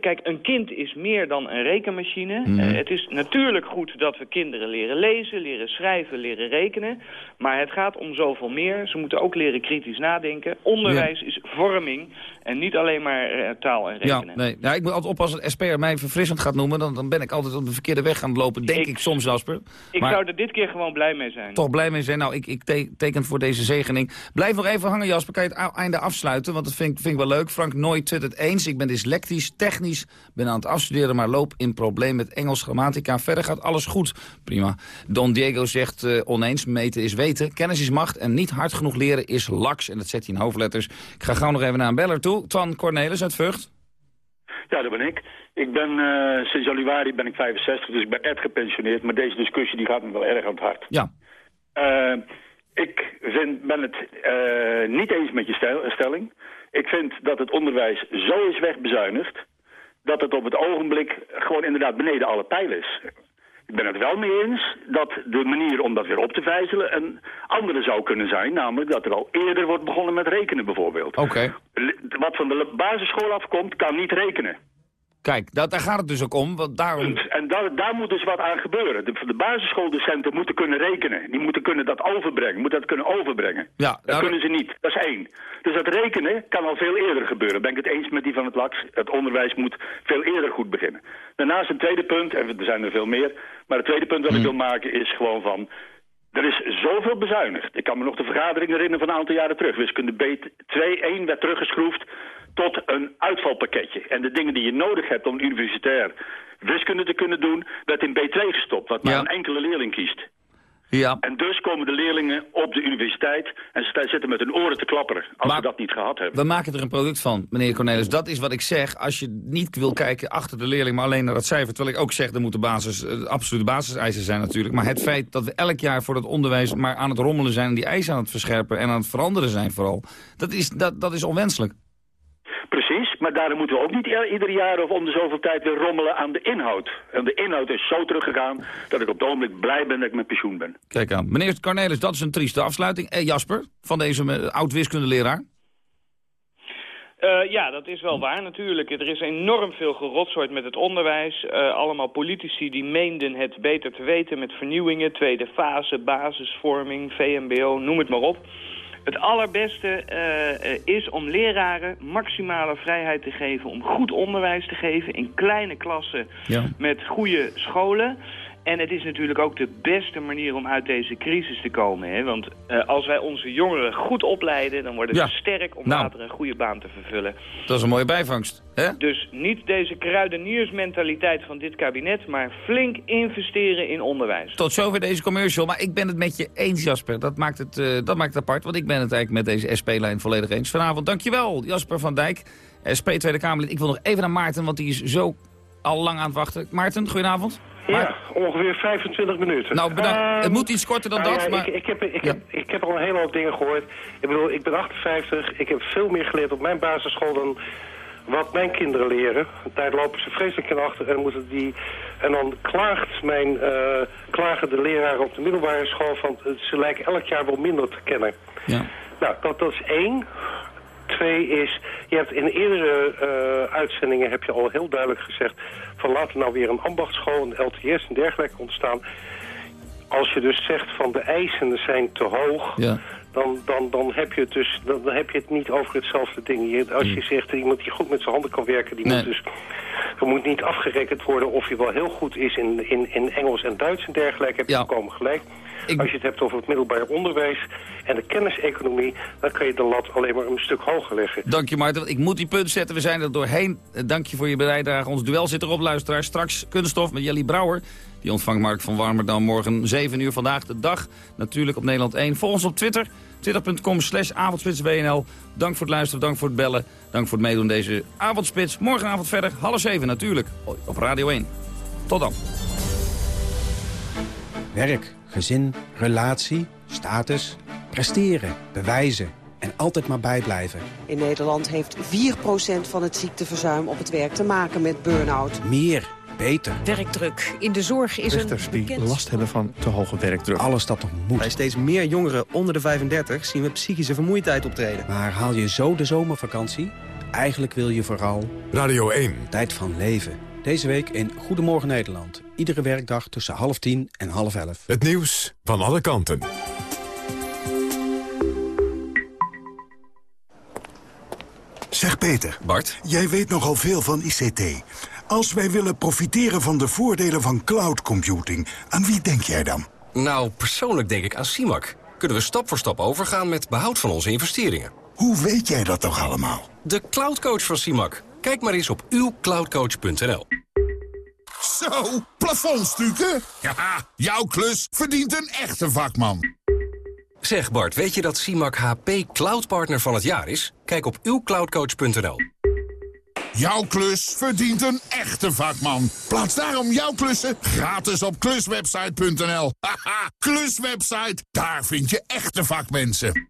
kijk, een kind is meer dan een rekenmachine. Mhm. Het is natuurlijk goed dat we kinderen leren lezen, leren schrijven, leren rekenen. Maar het gaat om zoveel meer. Ze moeten ook leren kritisch nadenken. Onderwijs is vorming en niet alleen maar taal en Ja, rekenen. nee. Nou, ik moet altijd oppassen als SP'er mij verfrissend gaat noemen. Dan, dan ben ik altijd op de verkeerde weg gaan lopen. Denk ik, soms, Jasper. Ik maar zou er dit keer gewoon blij mee zijn. toch blij mee zijn. Nou, ik, ik te- teken voor deze zegening. Blijf nog even hangen, Jasper. Kan je het einde afsluiten? Want dat vind, ik- vind ik wel leuk. Frank Nooit twittert eens. Ik ben dyslectisch, technisch. Ben aan het afstuderen, maar loop in probleem met Engels, grammatica. Verder gaat alles goed. Prima. Don Diego zegt eh, oneens. Meten is weten. Kennis is macht. En niet hard genoeg leren is laks. En dat zet hij in hoofdletters. Ik ga gauw nog even naar een beller toe. Twan Cornelis uit Vught. Ja, dat ben ik. Ik ben eh, sinds januari ben ik 65, dus ik ben echt gepensioneerd. Maar deze discussie die gaat me wel erg aan het hart. Ja. Eh, ik ben het eh, niet eens met je stel- stelling. Ik vind dat het onderwijs zo is wegbezuinigd... dat het op het ogenblik gewoon inderdaad beneden alle pijlen is. Ik ben het wel mee eens dat de manier om dat weer op te vijzelen... een andere zou kunnen zijn, namelijk dat er al eerder wordt begonnen met rekenen bijvoorbeeld. Oké. Wat van de basisschool afkomt, kan niet rekenen. Kijk, dat, daar gaat het dus ook om. Want daarom... En daar, daar moet dus wat aan gebeuren. De, de basisschooldocenten moeten kunnen rekenen. Die moeten kunnen dat overbrengen. Moeten dat kunnen overbrengen. Ja, dat nou, kunnen ze niet. Dat is één. Dus dat rekenen kan al veel eerder gebeuren. Ben ik het eens met die van het LAX. Het onderwijs moet veel eerder goed beginnen. Daarnaast een tweede punt, en er zijn er veel meer. Maar het tweede punt dat ik wil maken is gewoon van... Er is zoveel bezuinigd. Ik kan me nog de vergadering herinneren van een aantal jaren terug. Wiskunde B2-1 werd teruggeschroefd tot een uitvalpakketje. En de dingen die je nodig hebt om universitair wiskunde te kunnen doen... werd in B2 gestopt, wat maar Ja. een enkele leerling kiest. Ja. En dus komen de leerlingen op de universiteit... en ze zitten met hun oren te klapperen als ze dat niet gehad hebben. We maken er een product van, meneer Cornelis. Dat is wat ik zeg. Als je niet wil kijken achter de leerling, maar alleen naar dat cijfer. Terwijl ik ook zeg, er moeten basis, eh, absolute basiseisen zijn natuurlijk. Maar het feit dat we elk jaar voor het onderwijs maar aan het rommelen zijn... en die eisen aan het verscherpen en aan het veranderen zijn vooral... dat is, dat, dat is onwenselijk. Precies, maar daarom moeten we ook niet ieder jaar of om de zoveel tijd weer rommelen aan de inhoud. En de inhoud is zo teruggegaan dat ik op het ogenblik blij ben dat ik met pensioen ben. Kijk aan. Meneer Cornelis, dat is een trieste afsluiting. Eh, Jasper, van deze eh, oud-wiskundeleraar. Eh, ja, dat is wel waar natuurlijk. Er is enorm veel gerotzooid met het onderwijs. Eh, allemaal politici die meenden het beter te weten met vernieuwingen, tweede fase, basisvorming, VMBO, noem het maar op. Het allerbeste eh, eh, is om leraren maximale vrijheid te geven om goed onderwijs te geven in kleine klassen Ja. met goede scholen. En het is natuurlijk ook de beste manier om uit deze crisis te komen. Hè? Want eh, als wij onze jongeren goed opleiden, dan worden ze Ja. sterk om Nou. later een goede baan te vervullen. Dat is een mooie bijvangst. Hè? Dus niet deze kruideniersmentaliteit van dit kabinet, maar flink investeren in onderwijs. Tot zover deze commercial. Maar ik ben het met je eens, Jasper. Dat maakt het, eh, dat maakt het apart, want ik ben het eigenlijk met deze SP-lijn volledig eens. Vanavond, dankjewel, Jasper van Dijk, SP Tweede Kamerlid. Ik wil nog even naar Maarten, want die is zo al lang aan het wachten. Maarten, goedenavond. Ja, ongeveer 25 minuten. Nou, bedankt. Ehm, het moet iets korter dan nou dat, ja, maar... Ik, ik, heb, ik, heb, ik heb al een hele hoop dingen gehoord. Ik bedoel, ik ben 58. Ik heb veel meer geleerd op mijn basisschool dan wat mijn kinderen leren. Daar lopen ze vreselijk in achter en moeten die... En dan klaagt mijn, eh, klagen de leraren op de middelbare school van... ze lijken elk jaar wel minder te kennen. Ja. Nou, dat, dat is één. Twee is, je hebt in eerdere eh, uitzendingen heb je al heel duidelijk gezegd... van laten nou weer een ambachtschool, een LTS en dergelijke ontstaan. Als je dus zegt van de eisen zijn te hoog... Ja. Dan, dan, dan, heb je het dus, dan, heb je het niet over hetzelfde ding. Je, als je zegt iemand die goed met zijn handen kan werken... Die Nee. moet dus, er moet niet afgerekend worden of je wel heel goed is in, in, in Engels en Duits en dergelijke. Heb je volkomen gelijk. Als je het hebt over het middelbaar onderwijs en de kenniseconomie... dan kan je de lat alleen maar een stuk hoger leggen. Dank je, Maarten. Ik moet die punt zetten. We zijn er doorheen. Eh, Dank je voor je bijdrage. Ons duel zit erop, luisteraar. Straks kunststof met Jelly Brouwer. Die ontvangt Mark van Warmerdam morgen 7 uur vandaag de dag. Natuurlijk op Nederland 1. Volg ons op Twitter. Twitter.com slash avondspitsbnl. Dank voor het luisteren, dank voor het bellen. Dank voor het meedoen deze avondspits. Morgenavond verder, half 7 natuurlijk. Op Radio 1. Tot dan. Werk, gezin, relatie, status, Presteren, bewijzen en altijd maar bijblijven. In Nederland heeft 4% van het ziekteverzuim op het werk te maken met burn-out. Meer, beter. Werkdruk in de zorg is Richters een die bekend... last hebben van te hoge werkdruk. Alles dat nog moet. Bij steeds meer jongeren onder de 35 zien we psychische vermoeidheid optreden. Maar haal je zo de zomervakantie? Eigenlijk wil je vooral... Radio 1. Tijd van leven. Deze week in Goedemorgen Nederland. Iedere werkdag tussen half tien en half elf. Het nieuws van alle kanten. Zeg Peter. Bart? Jij weet nogal veel van ICT. Als wij willen profiteren van de voordelen van cloud computing, aan wie denk jij dan? Nou, persoonlijk denk ik aan CIMAC. Kunnen we stap voor stap overgaan met behoud van onze investeringen. Hoe weet jij dat toch allemaal? De cloudcoach van CIMAC. Kijk maar eens op uwcloudcoach.nl. Zo, plafondstukken? Ja, jouw klus verdient een echte vakman. Zeg Bart, weet je dat CIMAC HP Cloud Partner van het jaar is? Kijk op uwcloudcoach.nl. Jouw klus verdient een echte vakman. Plaats daarom jouw klussen gratis op kluswebsite.nl. Haha, kluswebsite, daar vind je echte vakmensen.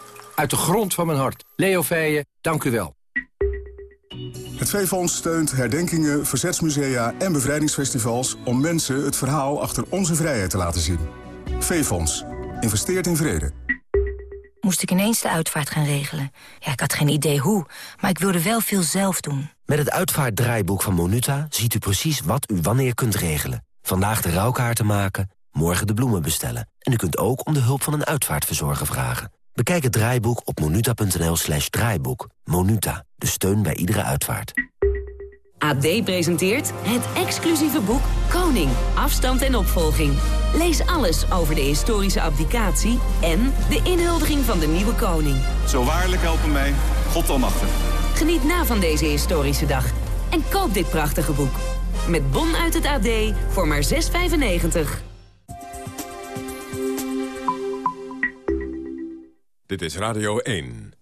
Uit de grond van mijn hart. Leo Feijen, dank u wel. Het V-Fonds steunt herdenkingen, verzetsmusea en bevrijdingsfestivals... om mensen het verhaal achter onze vrijheid te laten zien. V-Fonds. Investeert in vrede. Moest ik ineens de uitvaart gaan regelen. Ja, ik had geen idee hoe, maar ik wilde wel veel zelf doen. Met het uitvaartdraaiboek van Monuta ziet u precies wat u wanneer kunt regelen. Vandaag de rouwkaarten maken, morgen de bloemen bestellen. En u kunt ook om de hulp van een uitvaartverzorger vragen. Bekijk het draaiboek op monuta.nl slash draaiboek. Monuta, de steun bij iedere uitvaart. AD presenteert het exclusieve boek Koning, afstand en opvolging. Lees alles over de historische abdicatie en de inhuldiging van de nieuwe koning. Zo waarlijk helpen mij, God almachtig. Geniet na van deze historische dag en koop dit prachtige boek. Met bon uit het AD voor maar 6,95. Dit is Radio 1.